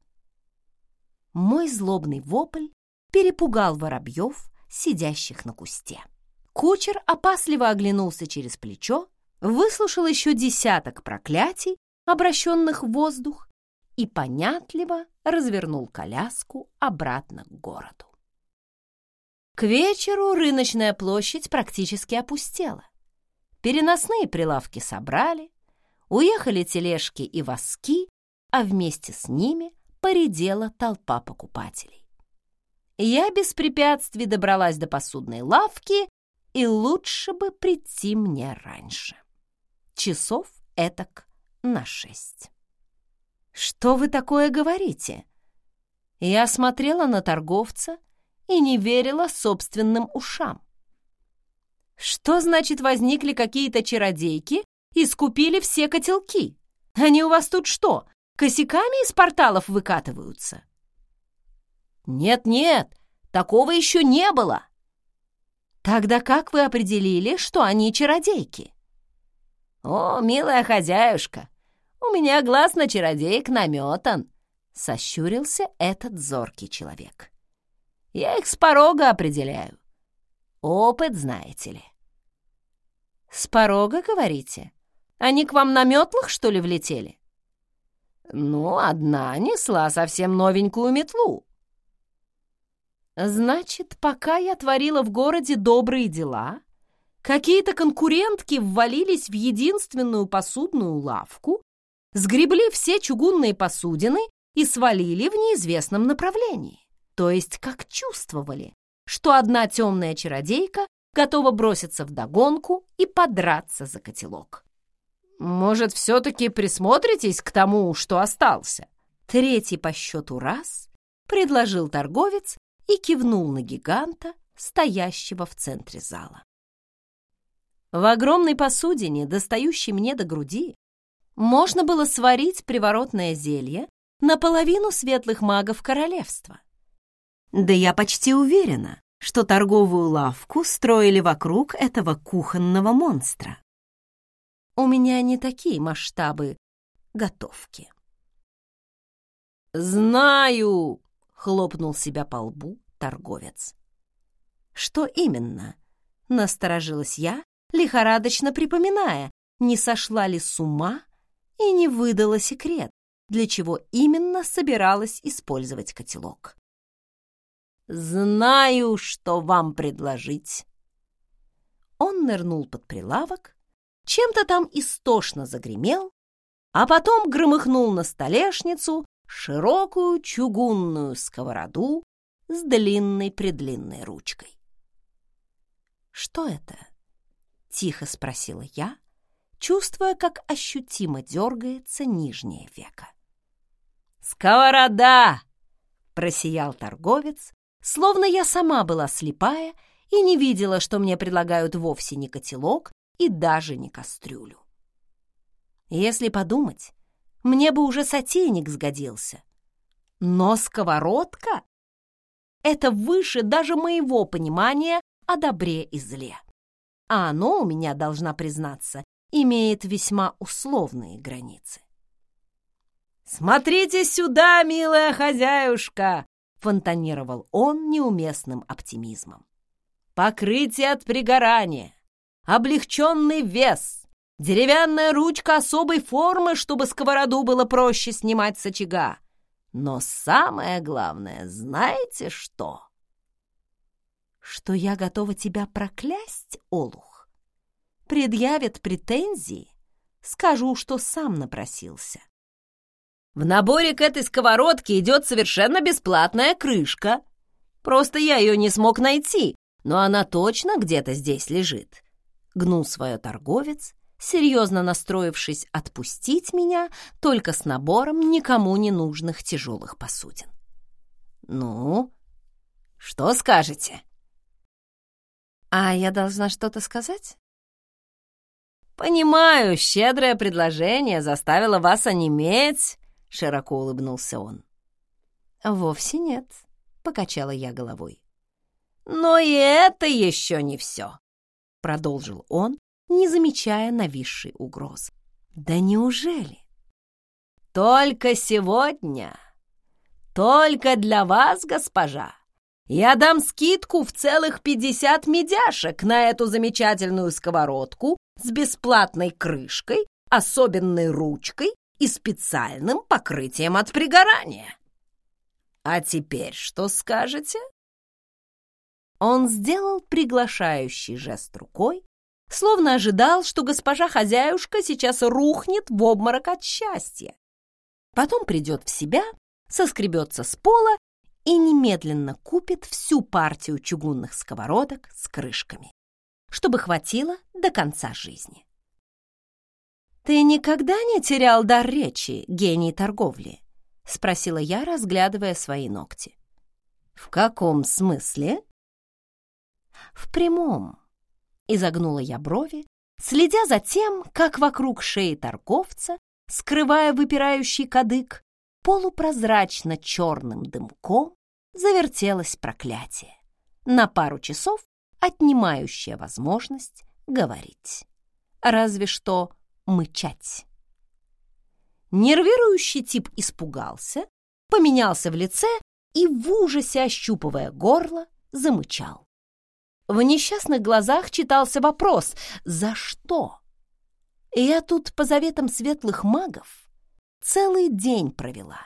Мой злобный вопль перепугал воробьев, сидящих на кусте. Кучер опасливо оглянулся через плечо, выслушал еще десяток проклятий, обращенных в воздух, и понятливо развернул коляску обратно к городу. К вечеру рыночная площадь практически опустела. Переносные прилавки собрали, уехали тележки и воски, а вместе с ними поредела толпа покупателей. Я без препятствий добралась до посудной лавки, и лучше бы прийти мне раньше. Часов этак на шесть. «Что вы такое говорите?» Я смотрела на торговца и не верила собственным ушам. «Что значит возникли какие-то чародейки и скупили все котелки? Они у вас тут что, косяками из порталов выкатываются?» «Нет-нет, такого еще не было!» «Тогда как вы определили, что они чародейки?» «О, милая хозяюшка, у меня глаз на чародеек наметан!» — сощурился этот зоркий человек. «Я их с порога определяю. Опыт, знаете ли». «С порога, говорите? Они к вам на метлах, что ли, влетели?» Ну, одна несла совсем новенькую метлу. Значит, пока я творила в городе добрые дела, какие-то конкурентки ввалились в единственную посудную лавку сгребли все чугунные посудины и свалили в неизвестном направлении. То есть как чувствовали, что одна темная чародейка готова броситься в догонку и подраться за котелок. «Может, все-таки присмотритесь к тому, что остался?» Третий по счету раз предложил торговец и кивнул на гиганта, стоящего в центре зала. В огромной посудине, достающей мне до груди, можно было сварить приворотное зелье наполовину светлых магов королевства. Да я почти уверена, что торговую лавку строили вокруг этого кухонного монстра. У меня не такие масштабы готовки. «Знаю!» — хлопнул себя по лбу торговец. «Что именно?» — насторожилась я, лихорадочно припоминая, не сошла ли с ума и не выдала секрет, для чего именно собиралась использовать котелок. «Знаю, что вам предложить!» Он нырнул под прилавок, чем-то там истошно загремел, а потом громыхнул на столешницу широкую чугунную сковороду с длинной-предлинной ручкой. «Что это?» — тихо спросила я, чувствуя, как ощутимо дергается нижнее веко. «Сковорода!» — просиял торговец, словно я сама была слепая и не видела, что мне предлагают вовсе не котелок и даже не кастрюлю. Если подумать, мне бы уже сотейник сгодился. Но сковородка — это выше даже моего понимания о добре и зле. А оно у меня, должна признаться, имеет весьма условные границы. «Смотрите сюда, милая хозяюшка!» — фонтанировал он неуместным оптимизмом. «Покрытие от пригорания, облегченный вес, Деревянная ручка особой формы, чтобы сковороду было проще снимать с очага. Но самое главное, знаете что? Что я готова тебя проклясть, Олух. Предъявят претензии, скажу, что сам напросился. В наборе к этой сковородке идет совершенно бесплатная крышка. Просто я ее не смог найти, но она точно где-то здесь лежит. Гнул свое торговец, серьезно настроившись отпустить меня только с набором никому не нужных тяжелых посудин. «Ну, что скажете?» «А я должна что-то сказать?» «Понимаю, щедрое предложение заставило вас онеметь», — широко улыбнулся он. «Вовсе нет», — покачала я головой. «Но и это еще не все», — продолжил он, не замечая нависшей угрозы. «Да неужели?» «Только сегодня, только для вас, госпожа, я дам скидку в целых пятьдесят медяшек на эту замечательную сковородку с бесплатной крышкой, особенной ручкой и специальным покрытием от пригорания. А теперь что скажете?» Он сделал приглашающий жест рукой, словно ожидал, что госпожа-хозяюшка сейчас рухнет в обморок от счастья. Потом придет в себя, соскребется с пола и немедленно купит всю партию чугунных сковородок с крышками, чтобы хватило до конца жизни. «Ты никогда не терял дар речи, гений торговли?» — спросила я, разглядывая свои ногти. «В каком смысле?» «В прямом», Изогнула я брови, следя за тем, как вокруг шеи торговца, скрывая выпирающий кадык, полупрозрачно черным дымком завертелось проклятие, на пару часов отнимающее возможность говорить. Разве что мычать. Нервирующий тип испугался, поменялся в лице и, в ужасе ощупывая горло, замычал. В несчастных глазах читался вопрос «За что?». Я тут по заветам светлых магов целый день провела.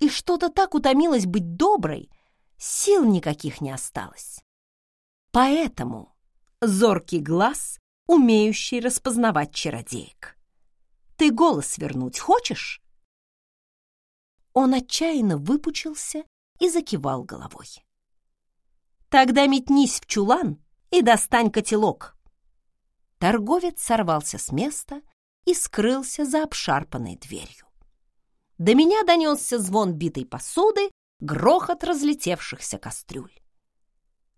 И что-то так утомилась быть доброй, сил никаких не осталось. Поэтому зоркий глаз, умеющий распознавать чародеек. Ты голос вернуть хочешь?» Он отчаянно выпучился и закивал головой. «Тогда метнись в чулан и достань котелок». Торговец сорвался с места и скрылся за обшарпанной дверью. До меня донесся звон битой посуды, грохот разлетевшихся кастрюль.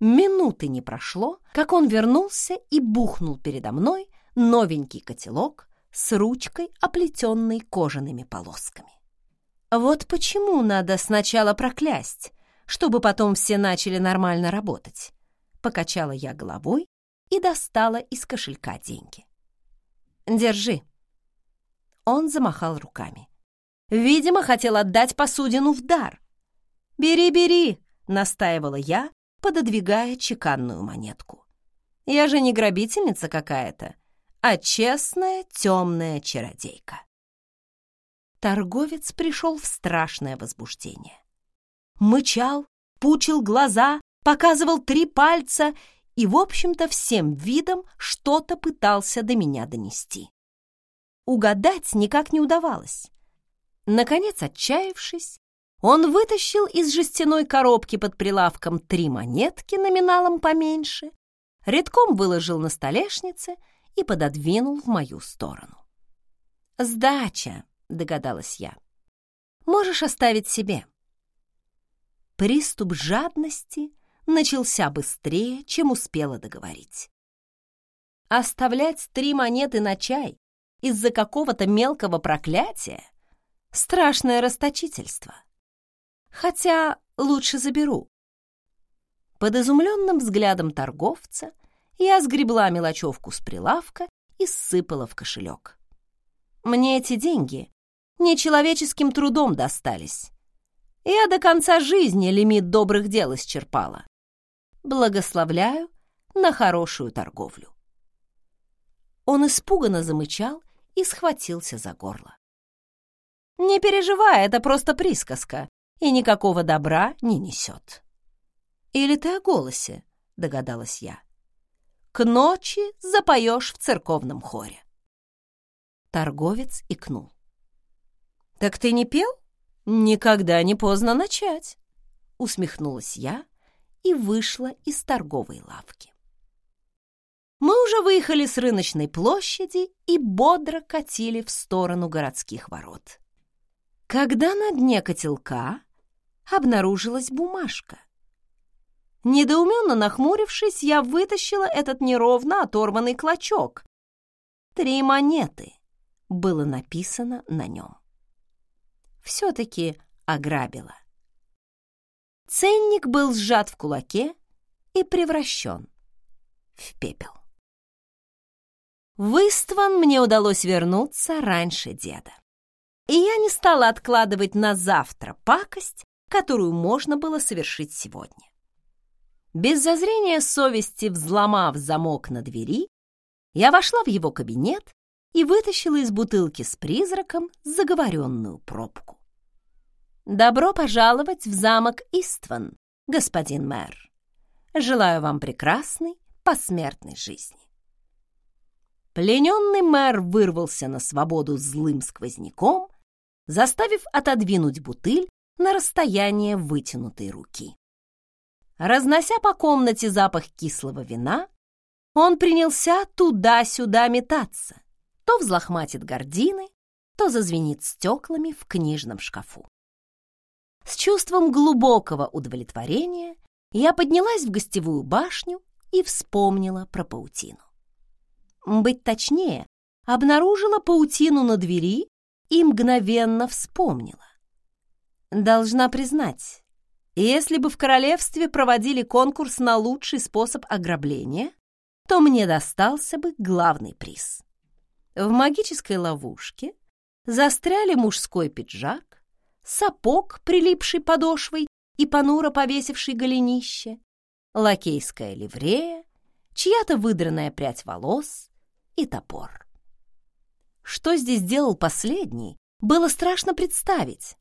Минуты не прошло, как он вернулся и бухнул передо мной новенький котелок с ручкой, оплетенной кожаными полосками. Вот почему надо сначала проклясть, чтобы потом все начали нормально работать. Покачала я головой и достала из кошелька деньги. «Держи». Он замахал руками. Видимо, хотел отдать посудину в дар. «Бери, бери!» — настаивала я, пододвигая чеканную монетку. «Я же не грабительница какая-то, а честная темная чародейка». Торговец пришел в страшное возбуждение. Мычал, пучил глаза, показывал три пальца и, в общем-то, всем видом что-то пытался до меня донести. Угадать никак не удавалось. Наконец, отчаявшись, он вытащил из жестяной коробки под прилавком три монетки номиналом поменьше, редком выложил на столешнице и пододвинул в мою сторону. «Сдача», — догадалась я. «Можешь оставить себе». Приступ жадности начался быстрее, чем успела договорить. Оставлять три монеты на чай из-за какого-то мелкого проклятия — страшное расточительство. Хотя лучше заберу. Под изумленным взглядом торговца я сгребла мелочевку с прилавка и сыпала в кошелек. Мне эти деньги нечеловеческим трудом достались. Я до конца жизни лимит добрых дел исчерпала. Благословляю на хорошую торговлю. Он испуганно замычал и схватился за горло. «Не переживай, это просто присказка, и никакого добра не несет». «Или ты о голосе?» — догадалась я. «К ночи запоешь в церковном хоре». Торговец икнул. «Так ты не пел? Никогда не поздно начать!» Усмехнулась я и вышла из торговой лавки. Мы уже выехали с рыночной площади и бодро катили в сторону городских ворот. Когда на дне котелка обнаружилась бумажка. Недоуменно нахмурившись, я вытащила этот неровно оторванный клочок. «Три монеты» было написано на нем все-таки ограбила. Ценник был сжат в кулаке и превращен в пепел. В Истван мне удалось вернуться раньше деда. И я не стала откладывать на завтра пакость, которую можно было совершить сегодня. Без зазрения совести взломав замок на двери, я вошла в его кабинет и вытащила из бутылки с призраком заговоренную пробку. «Добро пожаловать в замок Истван, господин мэр. Желаю вам прекрасной посмертной жизни». Плененный мэр вырвался на свободу злым сквозняком, заставив отодвинуть бутыль на расстояние вытянутой руки. Разнося по комнате запах кислого вина, он принялся туда-сюда метаться, то взлохматит гардины, то зазвенит стеклами в книжном шкафу. С чувством глубокого удовлетворения я поднялась в гостевую башню и вспомнила про паутину. Быть точнее, обнаружила паутину на двери и мгновенно вспомнила. Должна признать, если бы в королевстве проводили конкурс на лучший способ ограбления, то мне достался бы главный приз. В магической ловушке застряли мужской пиджак, сапог, прилипший подошвой и понуро повесивший голенище, лакейская ливрея, чья-то выдранная прядь волос и топор. Что здесь делал последний, было страшно представить.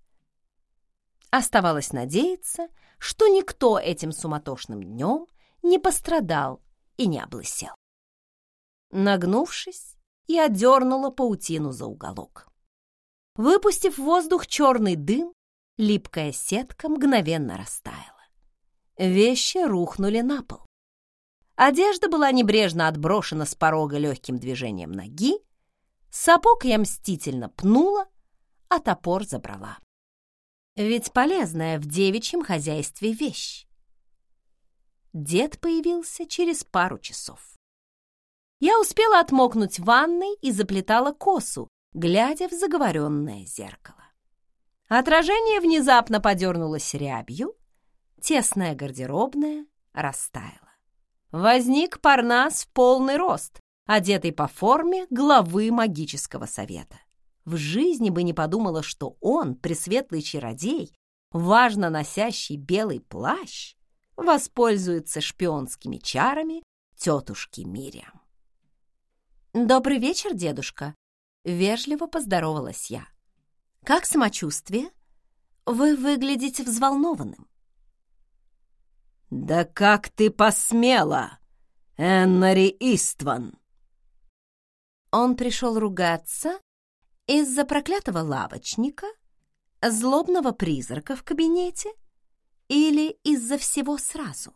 Оставалось надеяться, что никто этим суматошным днем не пострадал и не облысел. Нагнувшись, и одернула паутину за уголок. Выпустив в воздух черный дым, липкая сетка мгновенно растаяла. Вещи рухнули на пол. Одежда была небрежно отброшена с порога легким движением ноги, сапог я мстительно пнула, а топор забрала. Ведь полезная в девичьем хозяйстве вещь. Дед появился через пару часов. Я успела отмокнуть в ванной и заплетала косу, глядя в заговоренное зеркало. Отражение внезапно подернулось рябью, тесная гардеробная растаяла. Возник Парнас в полный рост, одетый по форме главы магического совета. В жизни бы не подумала, что он, пресветлый чародей, важно носящий белый плащ, воспользуется шпионскими чарами тетушки Мириам. «Добрый вечер, дедушка!» — вежливо поздоровалась я. «Как самочувствие? Вы выглядите взволнованным». «Да как ты посмела, Эннери Истван!» Он пришел ругаться из-за проклятого лавочника, злобного призрака в кабинете или из-за всего сразу?